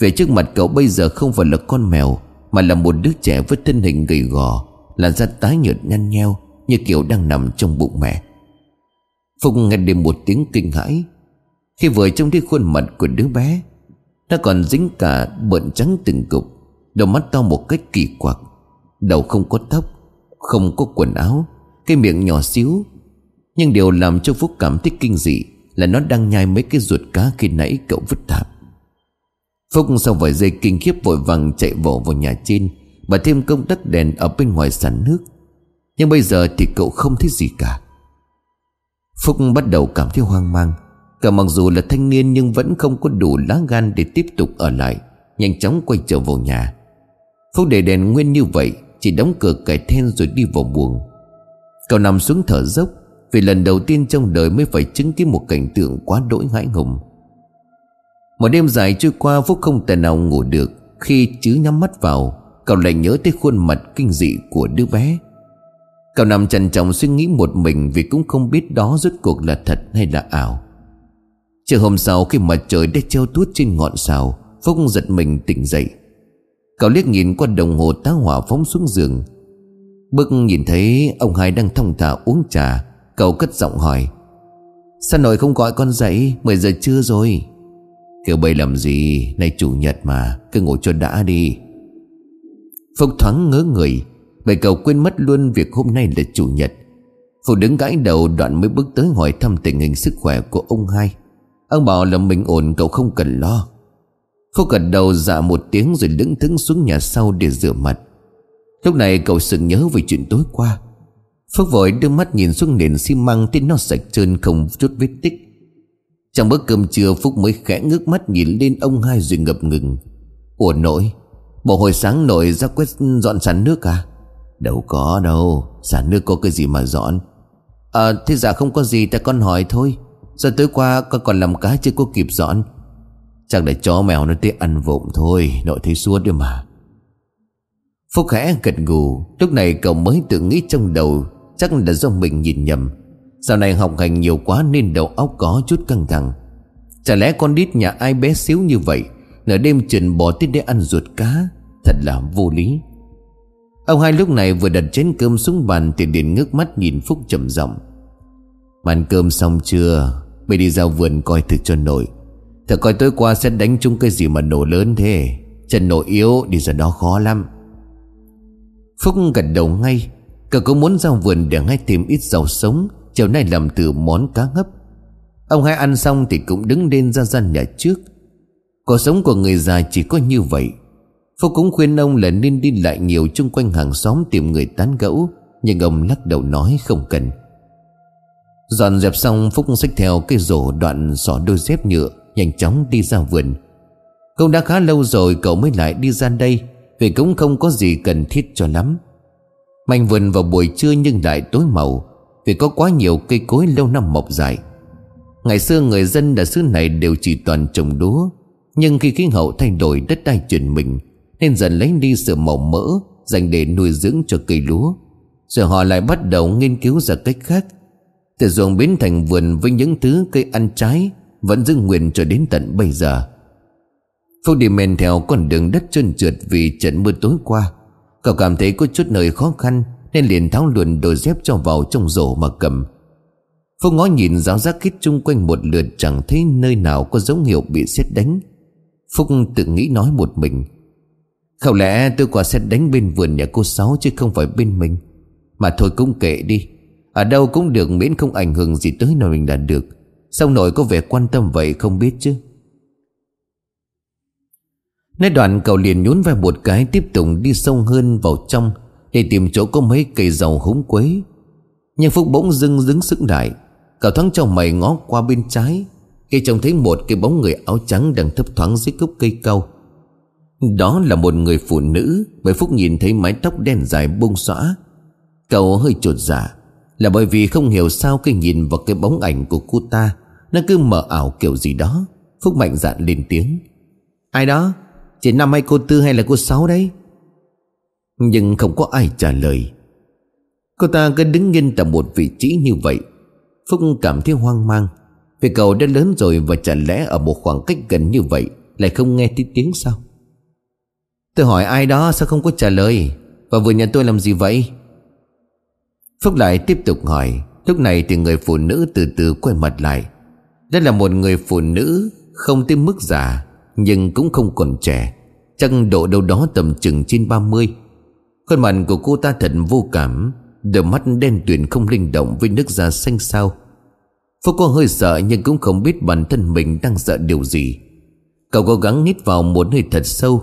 Về trước mặt cậu bây giờ không phải là con mèo, Mà là một đứa trẻ với thân hình gầy gò, Làn da tái nhợt nhăn nheo, Như kiểu đang nằm trong bụng mẹ. Phúc nghe đến một tiếng kinh hãi. Khi vừa trông thấy khuôn mặt của đứa bé, Nó còn dính cả bợn trắng từng cục Đầu mắt to một cách kỳ quặc. Đầu không có tóc, Không có quần áo, Cái miệng nhỏ xíu. Nhưng điều làm cho Phúc cảm thấy kinh dị Là nó đang nhai mấy cái ruột cá khi nãy cậu vứt thạp Phúc sau vài giây kinh khiếp vội vàng chạy vội vào nhà trên. Và thêm công tắc đèn ở bên ngoài sàn nước. Nhưng bây giờ thì cậu không thấy gì cả. Phúc bắt đầu cảm thấy hoang mang. Cả mặc dù là thanh niên nhưng vẫn không có đủ lá gan để tiếp tục ở lại. Nhanh chóng quay trở vào nhà. Phúc để đèn nguyên như vậy, Chỉ đóng cửa cải then rồi đi vào buồng. Cậu nằm xuống thở dốc, Vì lần đầu tiên trong đời mới phải chứng kiến một cảnh tượng quá đỗi hãi hùng một đêm dài trôi qua Phúc không thể nào ngủ được. Khi chứ nhắm mắt vào, Cậu lại nhớ tới khuôn mặt kinh dị của đứa bé. Cậu nằm trần trọng suy nghĩ một mình Vì cũng không biết đó rốt cuộc là thật hay là ảo. Chiều hôm sau khi mặt trời đã treo tuốt trên ngọn sào Phúc giật mình tỉnh dậy. Cậu liếc nhìn qua đồng hồ tá hỏa phóng xuống giường. Bước nhìn thấy ông hai đang thong thả uống trà, Cậu cất giọng hỏi, Sao nội không gọi con dậy? 10 giờ trưa rồi. Kêu bầy làm gì? Nay chủ nhật mà, Cứ ngồi cho đã đi. Phúc thoáng ngớ người, Bầy cầu quên mất luôn việc hôm nay là chủ nhật. Phúc đứng gãi đầu đoạn mới bước tới hỏi thăm tình hình sức khỏe của ông hai. Ông bảo là mình ổn, cậu không cần lo. Phúc gật đầu dạ một tiếng rồi đứng thững xuống nhà sau để rửa mặt. Lúc này cậu sừng nhớ về chuyện tối qua. Phúc vội đưa mắt nhìn xuống nền xi măng, Thấy nó sạch trơn không chút vết tích. Trong bữa cơm trưa, Phúc mới khẽ ngước mắt nhìn lên ông hai rồi ngập ngừng. Ủa nội, Bộ hồi sáng nội ra quét dọn sàn nước à? Đâu có đâu, Sàn nước có cái gì mà dọn? À thế dạ không có gì, ta con hỏi thôi. Giờ tối qua con còn làm cá chưa có kịp dọn. Chắc là chó mèo nó tới ăn vụng thôi, Nội thấy suốt đi mà. Phúc khẽ gật gù, Lúc này cậu mới tự nghĩ trong đầu, Chắc là do mình nhìn nhầm. Dạo này học hành nhiều quá nên đầu óc có chút căng thẳng. Chả lẽ con đít nhà ai bé xíu như vậy, Nửa đêm trần bỏ tít để ăn ruột cá? Thật là vô lý. Ông hai lúc này vừa đặt chén cơm xuống bàn Thì liền ngước mắt nhìn Phúc trầm giọng. Ăn cơm xong chưa? Mày đi ra vườn coi thử cho nội. Thử coi tối qua sẽ đánh chung cái gì mà nổ lớn thế. Chân nội yếu đi ra đó khó lắm. Phúc gật đầu ngay. Cậu cũng muốn ra vườn để ngay tìm ít rau sống? Chiều nay làm từ món cá hấp Ông hai ăn xong thì cũng đứng lên ra gian nhà trước. Cuộc sống của người già chỉ có như vậy. Phúc cũng khuyên ông là nên đi lại nhiều chung quanh hàng xóm tìm người tán gẫu, Nhưng ông lắc đầu nói không cần. Dọn dẹp xong, Phúc xách theo cái rổ đoạn xỏ đôi dép nhựa, Nhanh chóng đi ra vườn. Cũng đã khá lâu rồi cậu mới lại đi ra đây, Vì cũng không có gì cần thiết cho lắm. Mạnh vườn vào buổi trưa nhưng lại tối màu. Vì có quá nhiều cây cối lâu năm mọc dài. Ngày xưa người dân ở xứ này đều chỉ toàn trồng lúa, Nhưng khi khí hậu thay đổi, đất đai chuyển mình, Nên dần lấy đi sự màu mỡ Dành để nuôi dưỡng cho cây lúa. Rồi họ lại bắt đầu nghiên cứu ra cách khác. Từ ruộng biến thành vườn với những thứ cây ăn trái Vẫn giữ nguyên cho đến tận bây giờ. Phúc đi men theo con đường đất trơn trượt Vì trận mưa tối qua, Cậu cảm thấy có chút nơi khó khăn nên liền tháo luồn đôi dép cho vào trong rổ mà cầm. Phúc ngó nhìn giáo giác khít chung quanh một lượt, Chẳng thấy nơi nào có dấu hiệu bị xét đánh. Phúc tự nghĩ nói một mình Không lẽ tôi qua xét đánh bên vườn nhà cô Sáu Chứ không phải bên mình. Mà thôi cũng kệ đi, Ở đâu cũng được miễn không ảnh hưởng gì tới nào mình là được. Sao nội có vẻ quan tâm vậy không biết chứ? Nói đoạn cậu liền nhún vai một cái, Tiếp tục đi sâu hơn vào trong. Để tìm chỗ có mấy cây dầu húng quế. Nhưng Phúc bỗng dưng đứng sững lại. Cậu thoáng trong mày ngó qua bên trái, Khi trông thấy một cái bóng người áo trắng Đang thấp thoáng dưới gốc cây cau Đó là một người phụ nữ, Bởi Phúc nhìn thấy mái tóc đen dài bông xõa. Cậu hơi trột dạ Là bởi vì không hiểu sao cái nhìn vào cái bóng ảnh của cô ta, Nó cứ mờ ảo kiểu gì đó. Phúc mạnh dạn lên tiếng. Ai đó? Chị Năm hay cô Tư hay là cô Sáu đấy? Nhưng không có ai trả lời. Cô ta cứ đứng nghiêng tại một vị trí như vậy. Phúc cảm thấy hoang mang. Vì cậu đã lớn rồi và chả lẽ ở một khoảng cách gần như vậy Lại không nghe tiếng tiếng sao? Tôi hỏi ai đó sao không có trả lời? Và vừa nhà tôi làm gì vậy? Phúc lại tiếp tục hỏi. Lúc này thì người phụ nữ từ từ quay mặt lại. Đây là một người phụ nữ Không tới mức già, Nhưng cũng không còn trẻ. Chắc độ đâu đó tầm chừng trên 30 Khuôn mặt của cô ta thật vô cảm, Đôi mắt đen tuyền không linh động Với nước da xanh xao. Phúc có hơi sợ nhưng cũng không biết bản thân mình đang sợ điều gì. Cậu cố gắng hít vào một hơi thật sâu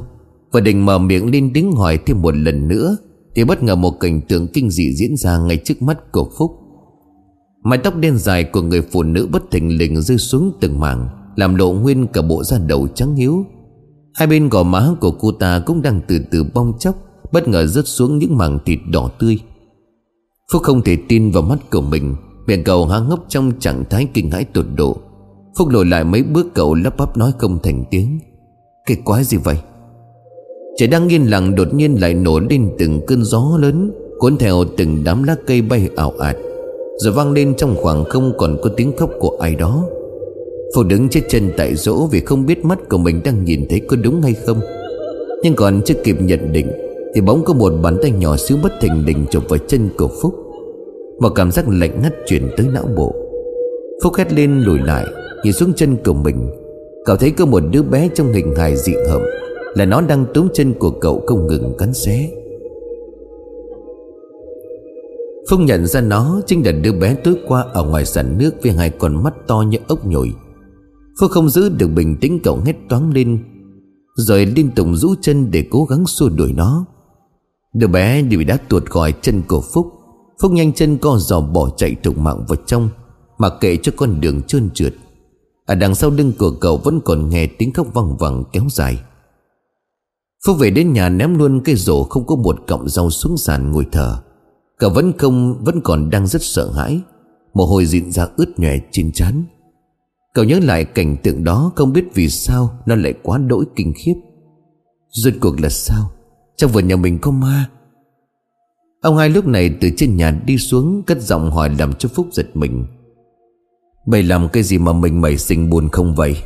Và định mở miệng lên tiếng hỏi thêm một lần nữa Thì bất ngờ một cảnh tượng kinh dị diễn ra ngay trước mắt của Phúc. Mái tóc đen dài của người phụ nữ bất thình lình rơi xuống từng mảng, Làm lộ nguyên cả bộ da đầu trắng hiếu Hai bên gò má của cô ta cũng đang từ từ bong chóc. Bất ngờ rớt xuống những mảng thịt đỏ tươi. Phúc không thể tin vào mắt của mình, Miệng cậu há ngốc trong trạng thái kinh hãi tột độ. Phúc lùi lại mấy bước, cậu lắp bắp nói không thành tiếng. Cái quái gì vậy? Trời đang yên lặng đột nhiên lại nổ lên từng cơn gió lớn, Cuốn theo từng đám lá cây bay ảo ạt. Rồi vang lên trong khoảng không còn có tiếng khóc của ai đó. Phúc đứng chết chân tại chỗ Vì không biết mắt của mình đang nhìn thấy có đúng hay không. Nhưng còn chưa kịp nhận định thì bỗng có một bàn tay nhỏ xíu bất thình lình chụp vào chân của Phúc. Một cảm giác lạnh ngắt chuyển tới não bộ. Phúc hét lên lùi lại, Nhìn xuống chân của mình. Cậu thấy có một đứa bé trong hình hài dị hợm, Là nó đang túm chân của cậu không ngừng cắn xé. Phúc nhận ra nó chính là đứa bé tối qua ở ngoài sàn nước với hai con mắt to như ốc nhồi. Phúc không giữ được bình tĩnh, cậu hét toáng lên, Rồi liên tục rũ chân để cố gắng xua đuổi nó. Đứa bé bị đã tuột khỏi chân của Phúc. Phúc nhanh chân co giò bỏ chạy thục mạng vào trong mà kệ cho con đường trơn trượt. Ở đằng sau lưng của cậu vẫn còn nghe tiếng khóc văng vẳng kéo dài. Phúc về đến nhà ném luôn cây rổ không có một cọng rau xuống sàn ngồi thở Cậu vẫn không, Vẫn còn đang rất sợ hãi. Mồ hôi dịn ra ướt nhòe trên trán. Cậu nhớ lại cảnh tượng đó Không biết vì sao Nó lại quá đỗi kinh khiếp. Rốt cuộc là sao? Trong vườn nhà mình có ma. Ông hai lúc này từ trên nhà đi xuống, Cất giọng hỏi làm cho Phúc giật mình. Mày làm cái gì mà mình mày sinh buồn không vậy?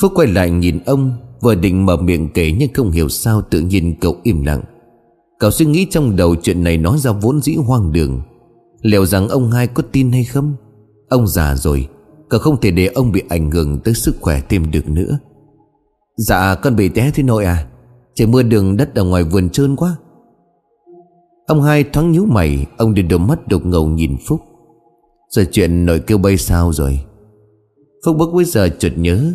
Phúc quay lại nhìn ông, Vừa định mở miệng kể nhưng không hiểu sao Tự nhiên cậu im lặng. Cậu suy nghĩ trong đầu chuyện này nói ra vốn dĩ hoang đường. Liệu rằng ông hai có tin hay không? Ông già rồi, Cậu không thể để ông bị ảnh hưởng tới sức khỏe thêm được nữa. Dạ con bị té thế nội à? Trời mưa đường đất ở ngoài vườn trơn quá. Ông hai thoáng nhíu mày, Ông đi đôi mắt đục ngầu nhìn Phúc. Rồi chuyện nội kêu bay sao rồi? Phúc bước bây giờ chợt nhớ.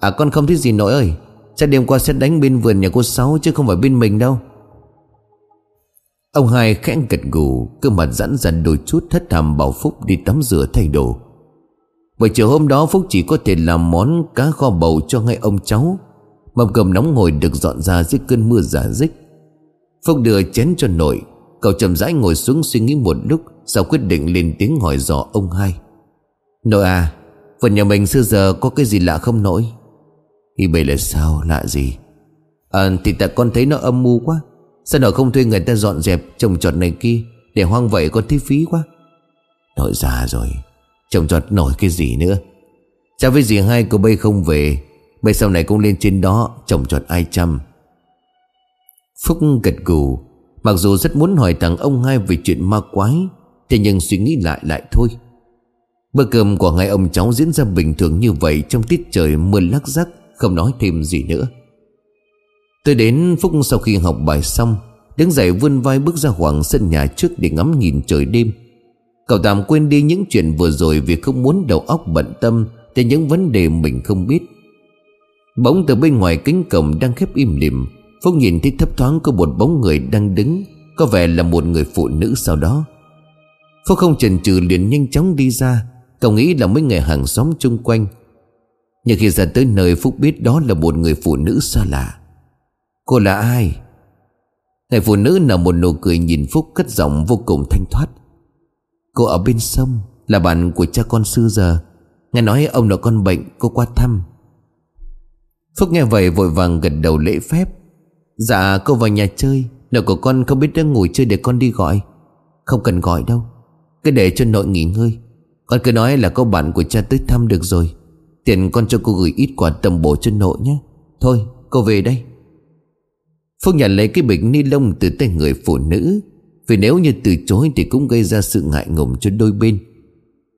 À con không thấy gì nội ơi. Chắc đêm qua sẽ đánh bên vườn nhà cô Sáu Chứ không phải bên mình đâu. Ông hai khẽ gật gù, Cơ mặt giãn dần đôi chút thất thầm bảo Phúc đi tắm rửa thay đồ. Buổi chiều hôm đó Phúc chỉ có thể làm món cá kho bầu cho ngay ông cháu. Mâm cơm nóng ngồi được dọn ra dưới cơn mưa giả dích. Phong đưa chén cho nội. Cậu chậm rãi ngồi xuống suy nghĩ một lúc, Sau quyết định lên tiếng hỏi dò ông hai. Nội à phần nhà mình xưa giờ có cái gì lạ không nội? Thì bây là sao, lạ gì? À thì tại con thấy nó âm mưu quá. Sao nội không thuê người ta dọn dẹp Trồng trọt này kia Để hoang vậy con thấy phí quá? Nội già rồi, Trồng trọt nổi cái gì nữa? Cha với dì hai cô bây không về. Bây sau này cũng lên trên đó Trồng trọt ai chăm. Phúc gật gù, Mặc dù rất muốn hỏi thằng ông hai về chuyện ma quái, Thế nhưng suy nghĩ lại lại thôi. Bữa cơm của hai ông cháu diễn ra bình thường như vậy Trong tiết trời mưa lắc rắc Không nói thêm gì nữa. Tôi đến Phúc sau khi học bài xong, Đứng dậy vươn vai bước ra khoảng sân nhà trước Để ngắm nhìn trời đêm. Cậu tạm quên đi những chuyện vừa rồi Vì không muốn đầu óc bận tâm Tới những vấn đề mình không biết. Bỗng từ bên ngoài cánh cổng đang khép im lìm, Phúc nhìn thấy thấp thoáng có một bóng người đang đứng, Có vẻ là một người phụ nữ sau đó. Phúc không chần chừ liền nhanh chóng đi ra, Cậu nghĩ là mấy người hàng xóm chung quanh. Nhưng khi ra tới nơi Phúc biết đó là một người phụ nữ xa lạ. Cô là ai? Người phụ nữ nở một nụ cười nhìn Phúc cất giọng vô cùng thanh thoát. Cô ở bên sông, Là bạn của cha con xưa giờ. Nghe nói ông nội con bệnh, cô qua thăm. Phúc nghe vậy vội vàng gật đầu lễ phép. Dạ cô vào nhà chơi. Nội của con không biết đang ngồi chơi để con đi gọi. Không cần gọi đâu. Cứ để cho nội nghỉ ngơi. Con cứ nói là có bạn của cha tới thăm được rồi. Tiền con cho cô gửi ít quà tầm bổ cho nội nhé. Thôi cô về đây. Phúc nhận lấy cái bịch ni lông từ tay người phụ nữ. Vì nếu như từ chối thì cũng gây ra sự ngại ngùng cho đôi bên.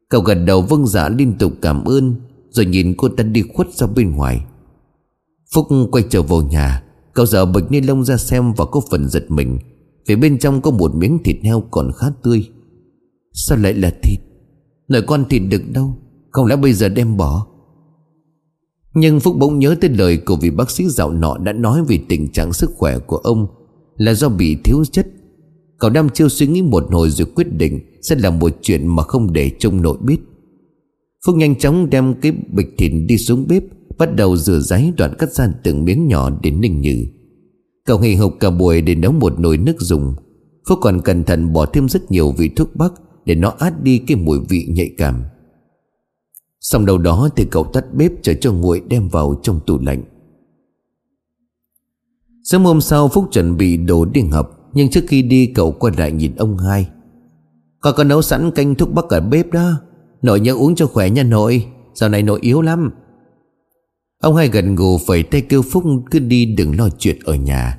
Cậu gật đầu vâng giả dạ liên tục cảm ơn, Rồi nhìn cô ta đi khuất ra bên ngoài. Phúc quay trở vào nhà, Cậu dở bịch ni lông ra xem và có phần giật mình. Vì bên trong có một miếng thịt heo còn khá tươi. Sao lại là thịt? Lời con thịt được đâu? Không lẽ bây giờ đem bỏ. Nhưng Phúc bỗng nhớ tới lời của vị bác sĩ dạo nọ đã nói về tình trạng sức khỏe của ông Là do bị thiếu chất. Cậu đăm chiêu suy nghĩ một hồi rồi quyết định Sẽ làm một chuyện mà không để trông nội biết Phúc nhanh chóng đem cái bịch thịt đi xuống bếp. Bắt đầu rửa giấy đoạn cắt ra từng miếng nhỏ đến ninh nhừ. Cậu hì hục cả buổi để nấu một nồi nước dùng. Phúc còn cẩn thận bỏ thêm rất nhiều vị thuốc bắc Để nó át đi cái mùi vị nhạy cảm. Xong đầu đó thì cậu tắt bếp chờ cho nguội đem vào trong tủ lạnh. Sớm hôm sau, Phúc chuẩn bị đồ đi học, Nhưng trước khi đi, cậu quay lại nhìn ông hai. Con có nấu sẵn canh thuốc bắc ở bếp đó. Nội nhớ uống cho khỏe nha nội. Dạo này nội yếu lắm. Ông hai gần gù phẩy tay kêu Phúc cứ đi đừng lo chuyện ở nhà.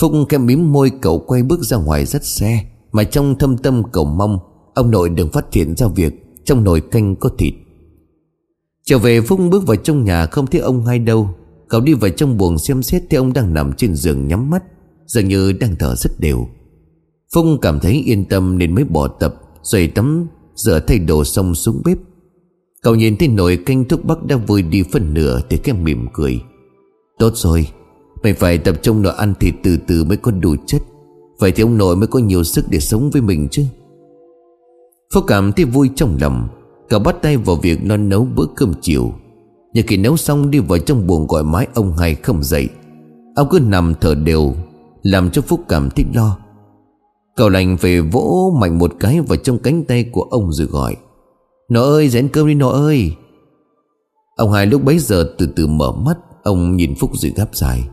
Phúc kem mím môi, cậu quay bước ra ngoài dắt xe. Mà trong thâm tâm cậu mong, Ông nội đừng phát hiện ra việc Trong nồi canh có thịt. Trở về, Phúc bước vào trong nhà, không thấy ông hai đâu. Cậu đi vào trong buồng xem xét Thấy ông đang nằm trên giường nhắm mắt, Dường như đang thở rất đều. Phúc cảm thấy yên tâm nên mới bỏ tập, Rồi tắm rửa thay đồ xong xuống bếp. Cậu nhìn thấy nồi canh thuốc bắc đã vơi đi phần nửa Thì cái mỉm cười. Tốt rồi, Mày phải tập trung nồi ăn thịt từ từ mới có đủ chất. Vậy thì ông nội mới có nhiều sức để sống với mình chứ. Phúc cảm thấy vui trong lòng. Cậu bắt tay vào việc non nấu bữa cơm chiều. Nhưng khi nấu xong đi vào trong buồng gọi mái, ông hai không dậy. Ông cứ nằm thở đều, Làm cho Phúc cảm thấy lo. Cậu lành về vỗ mạnh một cái vào trong cánh tay của ông rồi gọi nó ơi dậy ăn cơm đi, nó ơi. Ông hai lúc bấy giờ từ từ mở mắt, Ông nhìn Phúc rồi gắp dài.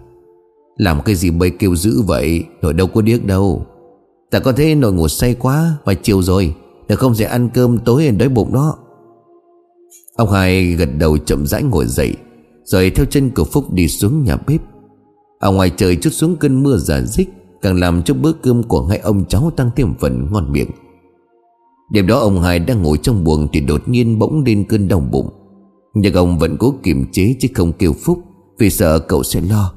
Làm cái gì bây kêu dữ vậy? Nội đâu có điếc đâu. Ta có thế nội ngủ say quá Và chiều rồi. Để không sẽ ăn cơm tối đói bụng đó. Ông hai gật đầu chậm rãi ngồi dậy, Rồi theo chân của Phúc đi xuống nhà bếp. Ở ngoài trời chút xuống cơn mưa giả dích, Càng làm cho bữa cơm của hai ông cháu tăng thêm phần ngon miệng. Đêm đó ông hai đang ngồi trong buồng Thì đột nhiên bỗng lên cơn đau bụng. Nhưng ông vẫn cố kiềm chế chứ không kêu Phúc, Vì sợ cậu sẽ lo.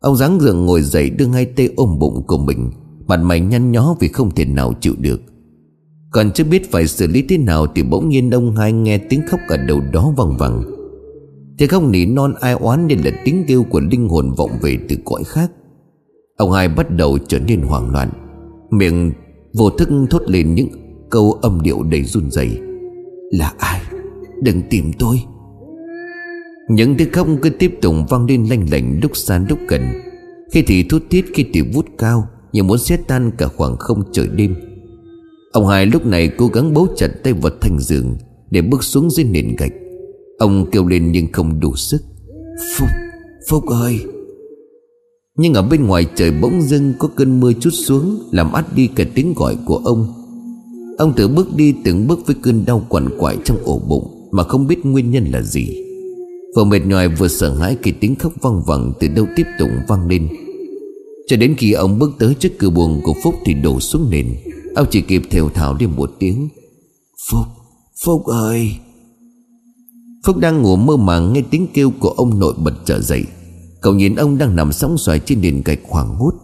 Ông dáng gượng ngồi dậy đưa hai tay ôm bụng của mình, Mặt mày nhăn nhó vì không thể nào chịu được. Còn chưa biết phải xử lý thế nào Thì bỗng nhiên ông hai nghe tiếng khóc ở đầu đó vang vẳng. Thì không nỉ non ai oán nên là tiếng kêu của linh hồn vọng về từ cõi khác. Ông hai bắt đầu trở nên hoảng loạn, Miệng vô thức thốt lên những câu âm điệu đầy run rẩy. Là ai? Đừng tìm tôi. Những tiếng khóc cứ tiếp tục vang lên lanh lảnh lúc xa lúc gần. Khi thì thút thít khi thì vút cao Như muốn xé tan cả khoảng không trời đêm. Ông hai lúc này cố gắng bấu chặt tay vào thành giường Để bước xuống dưới nền gạch. Ông kêu lên nhưng không đủ sức. Phúc, Phúc ơi! Nhưng ở bên ngoài trời bỗng dưng có cơn mưa chút xuống Làm át đi cả tiếng gọi của ông. Ông tự bước đi từng bước với cơn đau quằn quại trong ổ bụng Mà không biết nguyên nhân là gì. Vừa mệt nhòi vừa sợ hãi khi tiếng khóc văng vẳng từ đâu tiếp tục vang lên. Cho đến khi ông bước tới trước cửa buồng của Phúc thì đổ xuống nền. Ông chỉ kịp thều thào lên một tiếng. Phúc, Phúc ơi! Phúc đang ngủ mơ màng nghe tiếng kêu của ông nội bật trở dậy. Cậu nhìn ông đang nằm sóng xoài trên nền gạch hoảng hốt.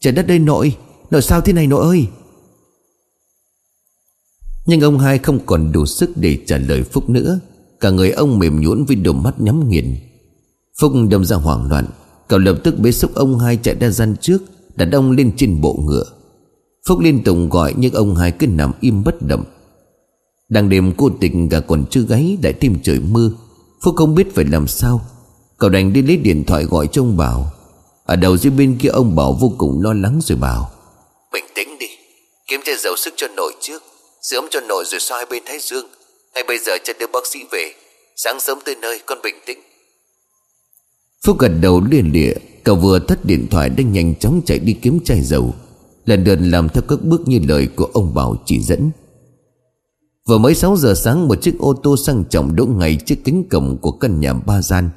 Trời đất đây nội Nội sao thế này nội ơi nhưng ông hai không còn đủ sức để trả lời Phúc nữa. Cả người ông mềm nhũn với đôi mắt nhắm nghiền. Phúc đâm ra hoảng loạn. Cậu lập tức bế xúc ông hai chạy ra gian trước, Đặt ông lên trên bộ ngựa. Phúc liên tục gọi nhưng ông hai cứ nằm im bất động. Đang đêm cô tình cả còn chưa gáy Đã tim trời mưa. Phúc không biết phải làm sao. Cậu đành đi lấy điện thoại gọi cho ông Bảo. Ở đầu dưới bên kia ông Bảo vô cùng lo lắng rồi bảo, Bình tĩnh đi, Kiếm cho dầu sức cho nội trước. Sớm cho nội rồi xoa bên thái dương. Ngay bây giờ cho đưa bác sĩ về. Sáng sớm tới nơi, con bình tĩnh. Phúc gật đầu liền lịa, Cậu vừa thất điện thoại đang nhanh chóng chạy đi kiếm chai dầu. Lần lượt làm theo các bước như lời của ông Bảo chỉ dẫn. Vừa mới 6 giờ sáng, Một chiếc ô tô sang trọng đỗ ngay trước kính cổng của căn nhà ba gian.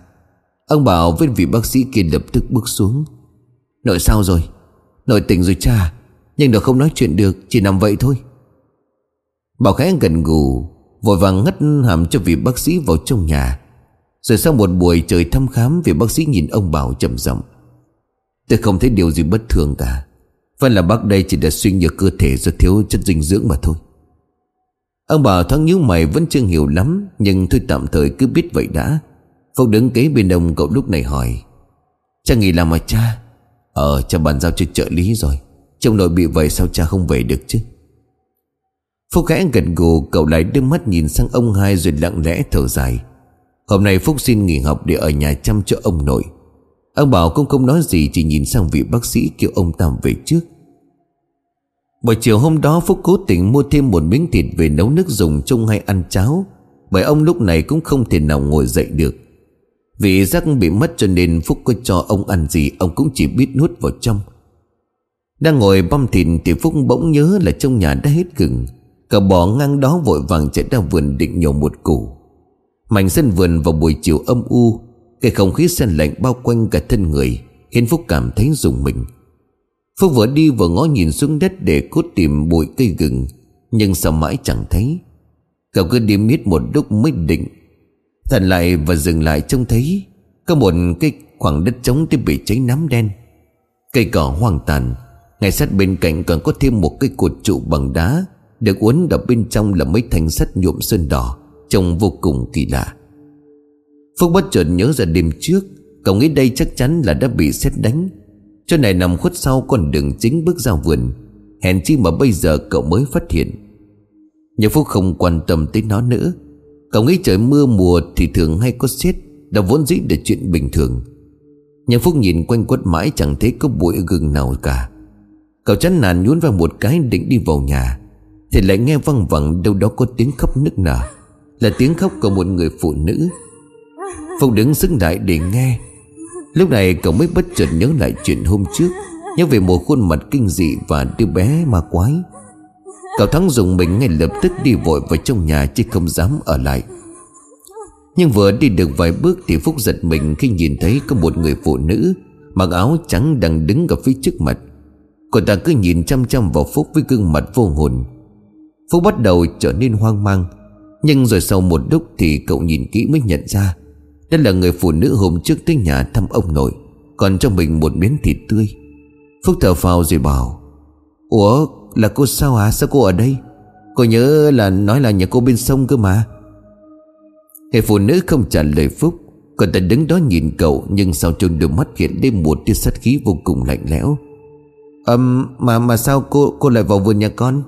Ông Bảo với vị bác sĩ kia lập tức bước xuống. Nội sao rồi? Nội tỉnh rồi cha. Nhưng nó không nói chuyện được, Chỉ nằm vậy thôi. Bảo khẽ gần gù, Vội vàng ngất hàm cho vị bác sĩ vào trong nhà. Rồi sau một buổi trời thăm khám, Vị bác sĩ nhìn ông Bảo trầm giọng, Tôi không thấy điều gì bất thường cả. Vẫn là bác đây chỉ đã suy nhược cơ thể Do thiếu chất dinh dưỡng mà thôi. Ông Bảo thoáng nhíu mày, vẫn chưa hiểu lắm, Nhưng thôi tạm thời cứ biết vậy đã. Phúc đứng kế bên ông, cậu lúc này hỏi, Cha nghỉ làm mà cha? Ờ cha bàn giao cho trợ lý rồi. Trông nội bị vậy sao cha không về được chứ? Phúc khẽ gần gù, cậu lại đưa mắt nhìn sang ông hai rồi lặng lẽ thở dài. Hôm nay Phúc xin nghỉ học để ở nhà chăm cho ông nội. Ông Bảo cũng không nói gì, Chỉ nhìn sang vị bác sĩ kêu ông Tam về trước. Buổi chiều hôm đó, Phúc cố tình mua thêm một miếng thịt về nấu nước dùng chung hay ăn cháo. Bởi ông lúc này cũng không thể nào ngồi dậy được. Vì giác bị mất cho nên Phúc có cho ông ăn gì, Ông cũng chỉ biết nuốt vào trong. Đang ngồi băm thịt thì Phúc bỗng nhớ là trong nhà đã hết gừng. Cậu bỏ ngang đó vội vàng chạy ra vườn định nhổ một củ. Mảnh sân vườn vào buổi chiều âm u, Cái không khí sen lạnh bao quanh cả thân người, Khiến Phúc cảm thấy rùng mình. Phúc vừa đi vừa ngó nhìn xuống đất để cốt tìm bụi cây gừng, Nhưng sao mãi chẳng thấy. Cậu cứ đi miết một lúc mới định. Thần lại và dừng lại trông thấy, Có một cái khoảng đất trống bị cháy nắm đen. Cây cỏ hoang tàn, Ngay sát bên cạnh còn có thêm một cây cột trụ bằng đá. Được uốn đập bên trong là mấy thanh sắt nhuộm sơn đỏ, Trông vô cùng kỳ lạ. Phúc bất chợt nhớ ra đêm trước, Cậu nghĩ đây chắc chắn là đã bị xét đánh. Chỗ này nằm khuất sau con đường chính bước ra vườn, Hèn chi mà bây giờ cậu mới phát hiện. Nhưng Phúc không quan tâm tới nó nữa. Cậu nghĩ trời mưa mùa thì thường hay có xét Đã vốn dĩ là chuyện bình thường. Nhưng Phúc nhìn quanh quất mãi chẳng thấy có bụi gừng nào cả. Cậu chán nản nhún vào một cái định đi vào nhà. Thì lại nghe văng vẳng đâu đó có tiếng khóc nức nở. Là tiếng khóc của một người phụ nữ. Phúc đứng xứng lại để nghe. Lúc này cậu mới bất chợt nhớ lại chuyện hôm trước. Nhớ về một khuôn mặt kinh dị và đứa bé ma quái. Cậu Thắng dùng mình ngay lập tức đi vội vào trong nhà Chứ không dám ở lại. Nhưng vừa đi được vài bước Thì Phúc giật mình khi nhìn thấy có một người phụ nữ Mặc áo trắng đang đứng ở phía trước mặt. Cô ta cứ nhìn chăm chăm vào Phúc với gương mặt vô hồn. Phúc bắt đầu trở nên hoang mang. Nhưng rồi sau một lúc thì cậu nhìn kỹ mới nhận ra Đó là người phụ nữ hôm trước tới nhà thăm ông nội, Còn cho mình một miếng thịt tươi. Phúc thở phào rồi bảo, Ủa, là cô sao hả Sao cô ở đây? Cô nhớ là nói là nhà cô bên sông cơ mà. Người phụ nữ không trả lời Phúc, Còn ta đứng đó nhìn cậu, Nhưng sau trong đôi mắt hiện lên một tia sát khí vô cùng lạnh lẽo. Ừm, mà mà sao cô cô lại vào vườn nhà con?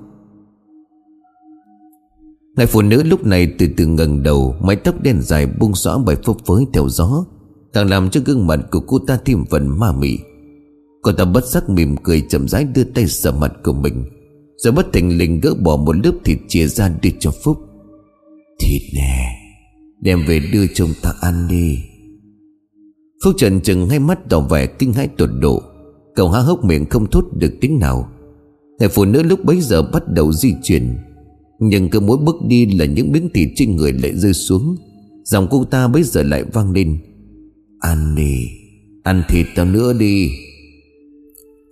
Người phụ nữ lúc này từ từ ngẩng đầu, Mái tóc đen dài buông xõa bởi phấp phới theo gió, Càng làm cho gương mặt của cô ta thêm phần ma mị. Cô ta bất giác mỉm cười chậm rãi đưa tay sờ mặt của mình, Rồi bất thình lình gỡ bỏ một lớp thịt chia ra đưa cho Phúc. Thịt nè, Đem về đưa chồng ta ăn đi. Phúc trần chừng hai mắt tỏ vẻ kinh hãi tột độ, Cậu há hốc miệng không thốt được tiếng nào. Người phụ nữ lúc bấy giờ bắt đầu di chuyển nhưng cứ mỗi bước đi là những miếng thịt trên người lại rơi xuống. Dòng cô ta bây giờ lại vang lên. Ăn đi Ăn thịt tao nữa đi.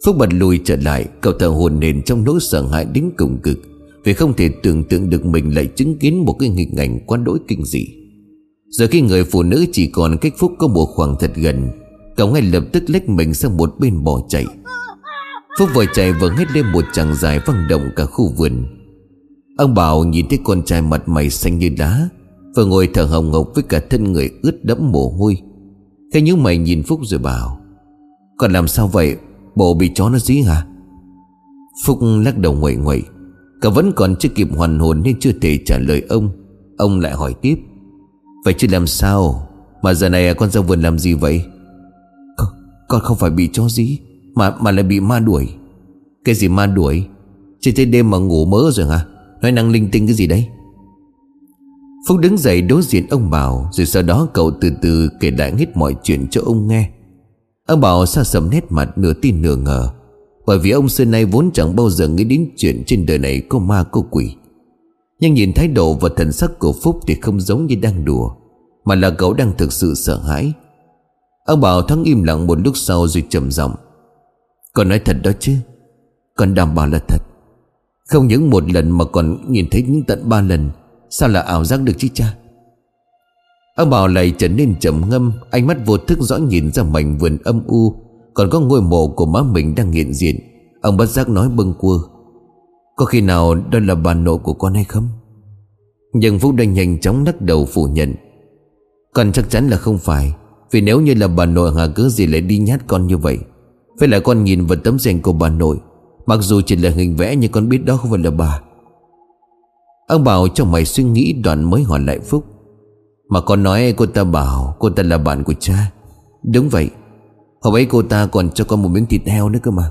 Phúc bật lùi trở lại, Cậu thở hồn nền trong nỗi sợ hãi đến cùng cực. Vì không thể tưởng tượng được mình lại chứng kiến một cái hình ảnh quá đỗi kinh dị. Giờ khi người phụ nữ chỉ còn cách Phúc có một khoảng thật gần, Cậu ngay lập tức lách mình sang một bên bỏ chạy. Phúc vừa chạy vừa hết lên một chàng dài văng động cả khu vườn. Ông Bảo nhìn thấy con trai mặt mày xanh như đá Vừa ngồi thở hồng ngọc với cả thân người ướt đẫm mồ hôi. Cái nhíu mày nhìn Phúc rồi bảo Còn làm sao vậy? Bộ bị chó nó dí hả? Phúc lắc đầu nguậy nguậy cả vẫn còn chưa kịp hoàn hồn nên chưa thể trả lời ông. Ông lại hỏi tiếp Vậy chứ làm sao? Mà giờ này à, con ra vườn làm gì vậy? Con, con không phải bị chó dí Mà mà lại bị ma đuổi. Cái gì ma đuổi? Chỉ thấy đêm mà ngủ mơ rồi hả? Nói năng linh tinh cái gì đấy? Phúc đứng dậy đối diện ông Bảo, Rồi sau đó cậu từ từ kể lại hết mọi chuyện cho ông nghe. Ông Bảo xa sầm nét mặt, nửa tin nửa ngờ. Bởi vì ông xưa nay vốn chẳng bao giờ nghĩ đến chuyện trên đời này có ma, có quỷ. Nhưng nhìn thái độ và thần sắc của Phúc thì không giống như đang đùa, Mà là cậu đang thực sự sợ hãi. Ông Bảo thắng im lặng một lúc sau rồi trầm giọng. Con nói thật đó chứ, Con đảm bảo là thật. Không những một lần mà còn nhìn thấy những tận ba lần. Sao là ảo giác được chứ cha? Ông Bảo lại trở nên trầm ngâm, Ánh mắt vô thức rõ nhìn ra mảnh vườn âm u. Còn có ngôi mộ của má mình đang hiện diện. Ông bất giác nói bâng quơ. Có khi nào đó là bà nội của con hay không? Nhưng Phúc đang nhanh chóng lắc đầu phủ nhận. Con chắc chắn là không phải, Vì nếu như là bà nội hà cứ gì lại đi nhát con như vậy. Phải là con nhìn vào tấm rèn của bà nội Mặc dù chỉ là hình vẽ nhưng con biết đó không phải là bà. Ông Bảo trong mày suy nghĩ đoạn mới hỏi lại Phúc. Mà con nói cô ta bảo cô ta là bạn của cha. Đúng vậy. Hôm ấy cô ta còn cho con một miếng thịt heo nữa cơ mà.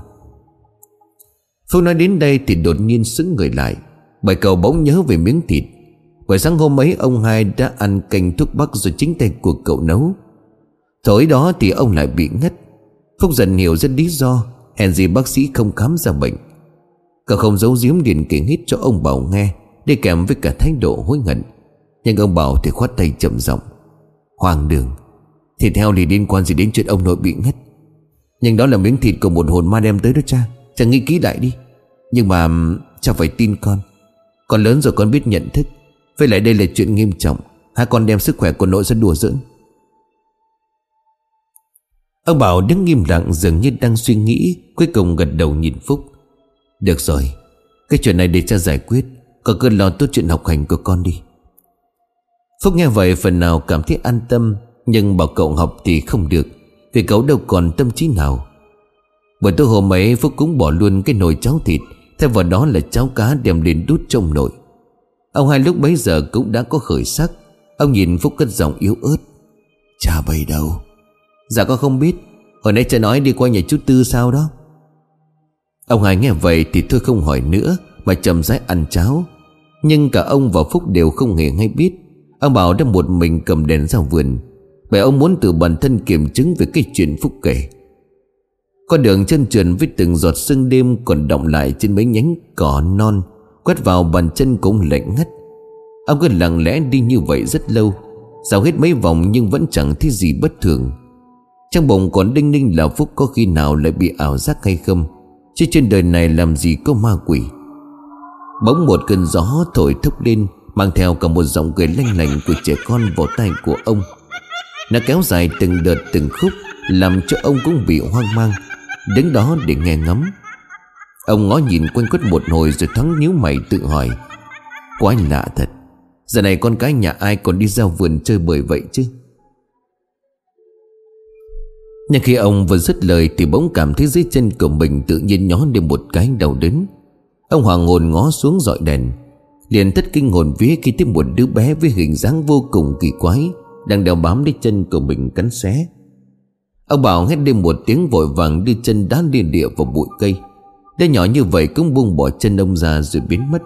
Phúc nói đến đây thì đột nhiên sững người lại. Bởi cậu bỗng nhớ về miếng thịt. Bởi sáng hôm ấy ông hai đã ăn canh thuốc bắc rồi chính tay của cậu nấu. Tối đó thì ông lại bị ngất. Phúc dần hiểu rất lý do. Hèn gì bác sĩ không khám ra bệnh. Cậu không giấu giếm điền kể hết cho ông Bảo nghe, Đi kèm với cả thái độ hối hận. Nhưng ông Bảo thì khoát tay chậm giọng. Hoàng đường, Thịt heo thì liên quan gì đến chuyện ông nội bị ngất. Nhưng đó là miếng thịt của một hồn ma đem tới đó cha Cha nghĩ kỹ lại đi. Nhưng mà cha phải tin con. Con lớn rồi con biết nhận thức. Với lại đây là chuyện nghiêm trọng Hai con đem sức khỏe của nội ra đùa dưỡng Ông Bảo đứng nghiêm lặng dường như đang suy nghĩ, Cuối cùng gật đầu nhìn Phúc. Được rồi, Cái chuyện này để cha giải quyết Có cứ lo tốt chuyện học hành của con đi. Phúc nghe vậy phần nào cảm thấy an tâm, Nhưng bảo cậu học thì không được, Vì cậu đâu còn tâm trí nào. Buổi tối hôm ấy, Phúc cũng bỏ luôn cái nồi cháo thịt Thêm vào đó là cháo cá đem đến đút trong nồi. Ông hai lúc bấy giờ cũng đã có khởi sắc. Ông nhìn Phúc cất giọng yếu ớt. Cha bày đâu? Dạ con không biết. Hồi nãy cha nói đi qua nhà chú Tư sao đó. Ông hai nghe vậy thì thôi không hỏi nữa, Mà chậm rãi ăn cháo. Nhưng cả ông và Phúc đều không hề hay biết. Ông Bảo đã một mình cầm đèn ra vườn. Bởi ông muốn tự bản thân kiểm chứng về cái chuyện Phúc kể. Con đường chân trượt với từng giọt sương đêm còn động lại trên mấy nhánh cỏ non, Quét vào bàn chân cũng lạnh ngắt. Ông cứ lặng lẽ đi như vậy rất lâu. Dạo hết mấy vòng nhưng vẫn chẳng thấy gì bất thường. Trong bụng còn đinh ninh là Phúc có khi nào lại bị ảo giác hay không? Chứ trên đời này làm gì có ma quỷ? Bỗng một cơn gió thổi thốc lên, Mang theo cả một giọng cười lanh lành của trẻ con vào tay của ông. Nó kéo dài từng đợt từng khúc, Làm cho ông cũng bị hoang mang, Đứng đó để nghe ngắm Ông ngó nhìn quanh quất một hồi rồi thoáng nhíu mày tự hỏi Quái lạ thật, Giờ này con cái nhà ai còn đi ra vườn chơi bời vậy chứ? Nhưng khi ông vừa dứt lời Thì bỗng cảm thấy dưới chân của mình Tự nhiên nhó lên một cái đầu đớn. Ông hoàng hồn ngó xuống dọi đèn, Liền thất kinh hồn vía khi thấy một đứa bé Với hình dáng vô cùng kỳ quái Đang đeo bám lấy chân của mình cắn xé. Ông bảo hét đêm một tiếng vội vàng Đưa chân đá liên địa vào bụi cây. Đứa nhỏ như vậy cũng buông bỏ chân ông ra rồi biến mất.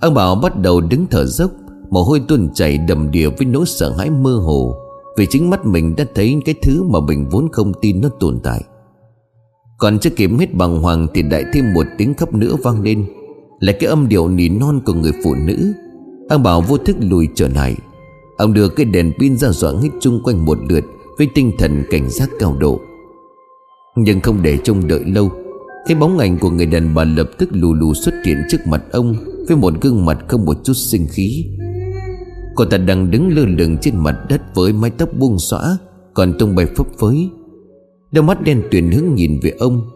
Ông Bảo bắt đầu đứng thở dốc, Mồ hôi tuôn chảy đầm đìa với nỗi sợ hãi mơ hồ. Vì chính mắt mình đã thấy cái thứ mà mình vốn không tin nó tồn tại. Còn chưa kịp hết bằng hoàng thì đại thêm một tiếng khóc nữa vang lên. Là cái âm điệu nỉ non của người phụ nữ. Ông Bảo vô thức lùi trở lại. Ông đưa cái đèn pin ra dọa hết chung quanh một lượt Với tinh thần cảnh giác cao độ. Nhưng không để trông đợi lâu, cái bóng ảnh của người đàn bà lập tức lù lù xuất hiện trước mặt ông Với một gương mặt không một chút sinh khí. Cô ta đang đứng lơ lửng trên mặt đất Với mái tóc buông xõa Còn tung bay phấp phới. Đôi mắt đen tuyền hướng nhìn về ông.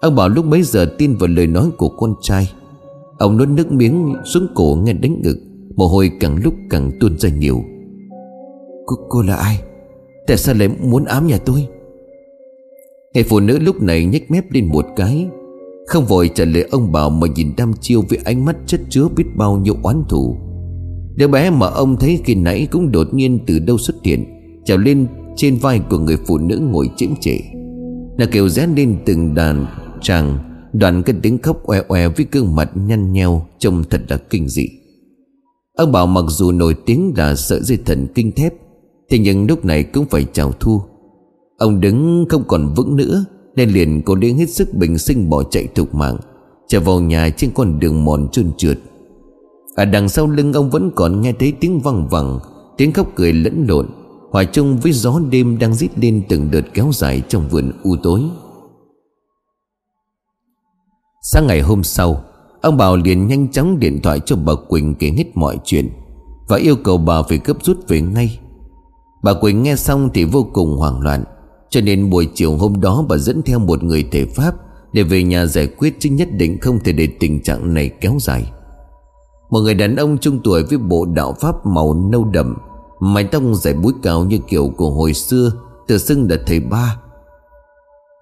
Ông bảo lúc bấy giờ tin vào lời nói của con trai. Ông nuốt nước miếng xuống cổ nghe đánh ngực Mồ hôi càng lúc càng tuôn ra nhiều. Cô, cô là ai? Tại sao lại muốn ám nhà tôi? Người phụ nữ lúc này nhếch mép lên một cái. Không vội trả lời ông Bảo Mà nhìn đăm chiêu với ánh mắt chất chứa biết bao nhiêu oán thù Đứa bé mà ông thấy khi nãy cũng đột nhiên từ đâu xuất hiện, Trèo lên trên vai của người phụ nữ ngồi chững chệ Nó kêu rẽ lên từng đàn tràng, Đoạn cái tiếng khóc oe oe với gương mặt nhăn nheo, Trông thật là kinh dị. Ông Bảo mặc dù nổi tiếng là sợ dây thần kinh thép, Thế nhưng lúc này cũng phải chào thu. Ông đứng không còn vững nữa, Nên liền cố đến hết sức bình sinh bỏ chạy thục mạng, Trở vào nhà trên con đường mòn trơn trượt. Ở đằng sau lưng ông vẫn còn nghe thấy tiếng văng vẳng, Tiếng khóc cười lẫn lộn, Hòa chung với gió đêm đang rít lên từng đợt kéo dài trong vườn u tối. Sáng ngày hôm sau, Ông Bảo liền nhanh chóng điện thoại cho bà Quỳnh kể hết mọi chuyện Và yêu cầu bà phải gấp rút về ngay. Bà Quỳnh nghe xong thì vô cùng hoảng loạn, cho nên buổi chiều hôm đó bà dẫn theo một người thể pháp Để về nhà giải quyết chứ nhất định không thể để tình trạng này kéo dài. Một người đàn ông trung tuổi với bộ đạo pháp màu nâu đậm, Mái tóc dài búi cao như kiểu của hồi xưa, Tự xưng là thầy ba.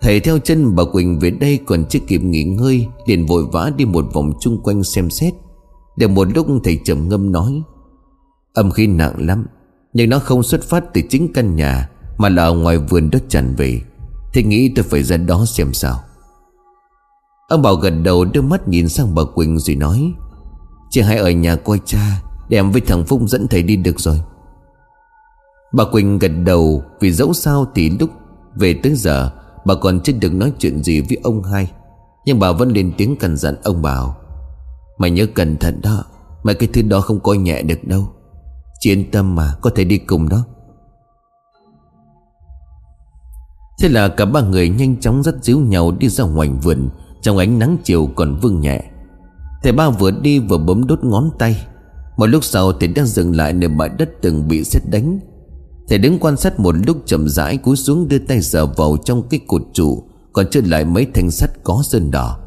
Thầy theo chân bà Quỳnh về đây còn chưa kịp nghỉ ngơi, liền vội vã đi một vòng chung quanh xem xét. Để một lúc thầy trầm ngâm nói, Âm khí nặng lắm, Nhưng nó không xuất phát từ chính căn nhà, mà là ở ngoài vườn đất tràn về. Thầy nghĩ tôi phải ra đó xem sao. Ông Bảo gật đầu đưa mắt nhìn sang bà Quỳnh rồi nói Chị hãy ở nhà coi cha Để em với thằng Phúc dẫn thầy đi được rồi. Bà Quỳnh gật đầu Vì dẫu sao thì lúc về tới giờ, Bà còn chưa được nói chuyện gì với ông hai. Nhưng bà vẫn lên tiếng cần dặn ông Bảo, Mày nhớ cẩn thận đó mày cái thứ đó không coi nhẹ được đâu. Chị yên tâm mà, Có thể đi cùng đó. Thế là cả ba người nhanh chóng dắt díu nhau đi ra ngoài vườn, Trong ánh nắng chiều còn vương nhẹ. Thầy ba vừa đi vừa bấm đốt ngón tay. Một lúc sau, thầy đang dừng lại nơi bãi đất từng bị xét đánh. Thầy đứng quan sát một lúc chậm rãi, cúi xuống đưa tay sờ vào trong cái cột trụ, Còn chưa lại mấy thanh sắt có sơn đỏ.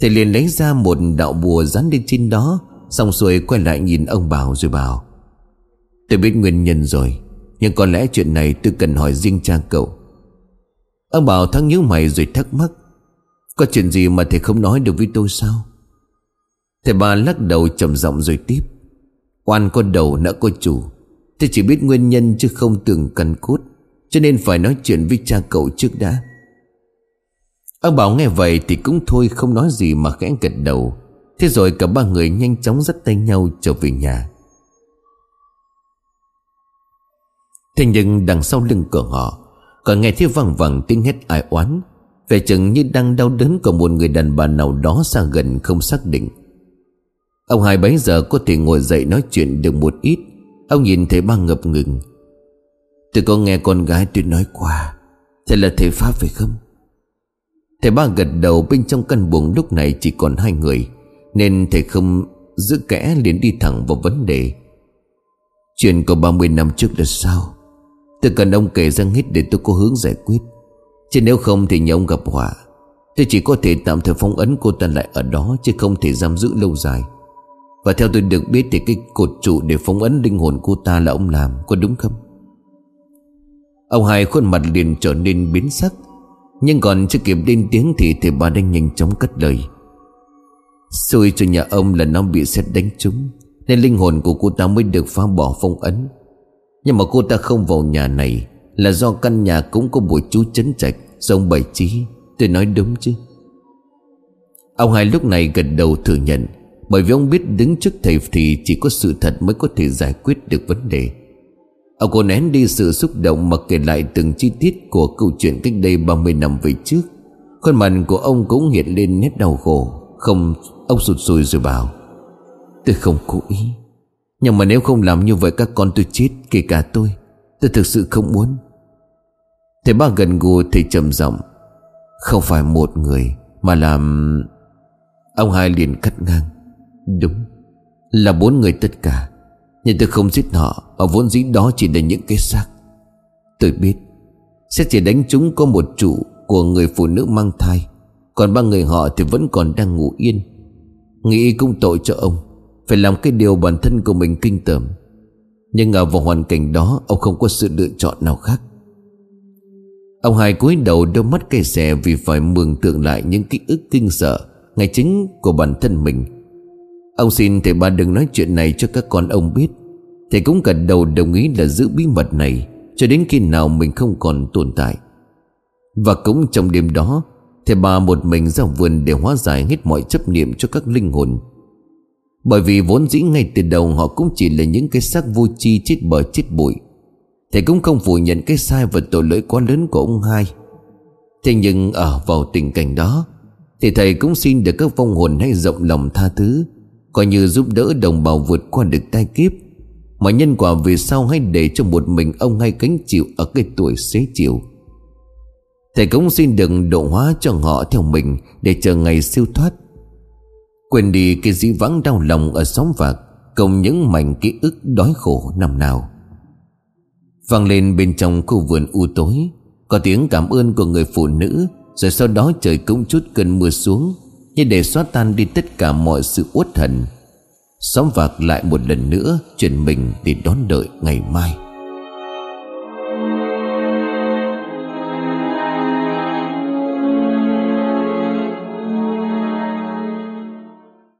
Thầy liền lấy ra một đạo bùa dán lên trên đó, Xong xuôi quay lại nhìn ông Bảo rồi bảo, Tôi biết nguyên nhân rồi, Nhưng có lẽ chuyện này tôi cần hỏi riêng cha cậu. Ông Bảo thắc nhíu mày rồi thắc mắc, Có chuyện gì mà thầy không nói được với tôi sao? Thầy bà lắc đầu trầm giọng rồi tiếp. Oan có đầu nợ có chủ. Thầy chỉ biết nguyên nhân chứ không tưởng cần cốt. Cho nên phải nói chuyện với cha cậu trước đã. Ông Bảo nghe vậy thì cũng thôi không nói gì mà khẽ gật đầu. Thế rồi cả ba người nhanh chóng dắt tay nhau trở về nhà. Thế nhưng đằng sau lưng của họ Còn nghe thấy vang vẳng tiếng hét ai oán. Vẻ chừng như đang đau đớn của một người đàn bà nào đó xa gần không xác định. Ông hai bấy giờ có thể ngồi dậy nói chuyện được một ít. Ông nhìn thấy ba ngập ngừng. Tôi có nghe con gái tôi nói qua Thế là thầy Pháp phải không? Thầy ba gật đầu bên trong căn buồng lúc này chỉ còn hai người, Nên thầy không giữ kẽ liền đi thẳng vào vấn đề. Chuyện của 30 năm trước là sao? Tôi cần ông kể ra hết để tôi có hướng giải quyết. Chứ nếu không thì nhà ông gặp họa. Tôi chỉ có thể tạm thời phong ấn cô ta lại ở đó, Chứ không thể giam giữ lâu dài. Và theo tôi được biết thì cái cột trụ để phong ấn linh hồn cô ta là ông làm Có đúng không? Ông hai khuôn mặt liền trở nên biến sắc, Nhưng còn chưa kịp lên tiếng thì thầy bà đang nhanh chóng cất lời. Xui cho nhà ông là nó bị xét đánh trúng, Nên linh hồn của cô ta mới được phá bỏ phong ấn. Nhưng mà cô ta không vào nhà này Là do căn nhà cũng có buổi chú chấn trạch Dòng bảy trí Tôi nói đúng chứ? Ông hai lúc này gật đầu thừa nhận. Bởi vì ông biết đứng trước thầy thì chỉ có sự thật mới có thể giải quyết được vấn đề. Ông cố nén đi sự xúc động mà kể lại từng chi tiết của câu chuyện cách đây 30 năm về trước. Khuôn mặt của ông cũng hiện lên nét đau khổ. Không, ông sụt sùi rồi bảo Tôi không cố ý. Nhưng mà nếu không làm như vậy các con tôi chết Kể cả tôi. Tôi thực sự không muốn. Thầy ba gần gù thầy trầm giọng Không phải một người Mà làm Ông hai liền cắt ngang Đúng, Là bốn người tất cả. Nhưng tôi không giết họ, Và vốn dĩ đó chỉ là những cái xác. Tôi biết, Sẽ chỉ đánh chúng có một trụ Của người phụ nữ mang thai, Còn ba người họ thì vẫn còn đang ngủ yên. Nghĩ cũng tội cho ông, Phải làm cái điều bản thân của mình kinh tởm. Nhưng ở vào hoàn cảnh đó, Ông không có sự lựa chọn nào khác. Ông hai cúi đầu đôi mắt cay xè Vì phải mường tượng lại những ký ức kinh sợ Ngày chính của bản thân mình. Ông xin thầy ba đừng nói chuyện này cho các con ông biết. Thầy cũng gật đầu đồng ý là giữ bí mật này Cho đến khi nào mình không còn tồn tại. Và cũng trong đêm đó Thầy ba một mình ra vườn để hóa giải hết mọi chấp niệm cho các linh hồn. Bởi vì vốn dĩ ngay từ đầu họ cũng chỉ là những cái xác vô chi chết bờ chết bụi. Thầy cũng không phủ nhận cái sai và tội lỗi quá lớn của ông hai. Thế nhưng ở vào tình cảnh đó, Thì thầy cũng xin được các vong hồn hay rộng lòng tha thứ. Coi như giúp đỡ đồng bào vượt qua được tai kiếp. Mà nhân quả về sau hãy để cho một mình ông hay cánh chịu ở cái tuổi xế chiều? Thầy cũng xin đừng độ hóa cho họ theo mình Để chờ ngày siêu thoát. Quên đi cái dĩ vắng đau lòng ở xóm vạc, Cùng những mảnh ký ức đói khổ năm nào. Vang lên bên trong khu vườn u tối, Có tiếng cảm ơn của người phụ nữ, Rồi sau đó trời cũng chút cơn mưa xuống. Như để xóa tan đi tất cả mọi sự uất hận Xóm vạc lại một lần nữa, Chuyển mình để đón đợi ngày mai.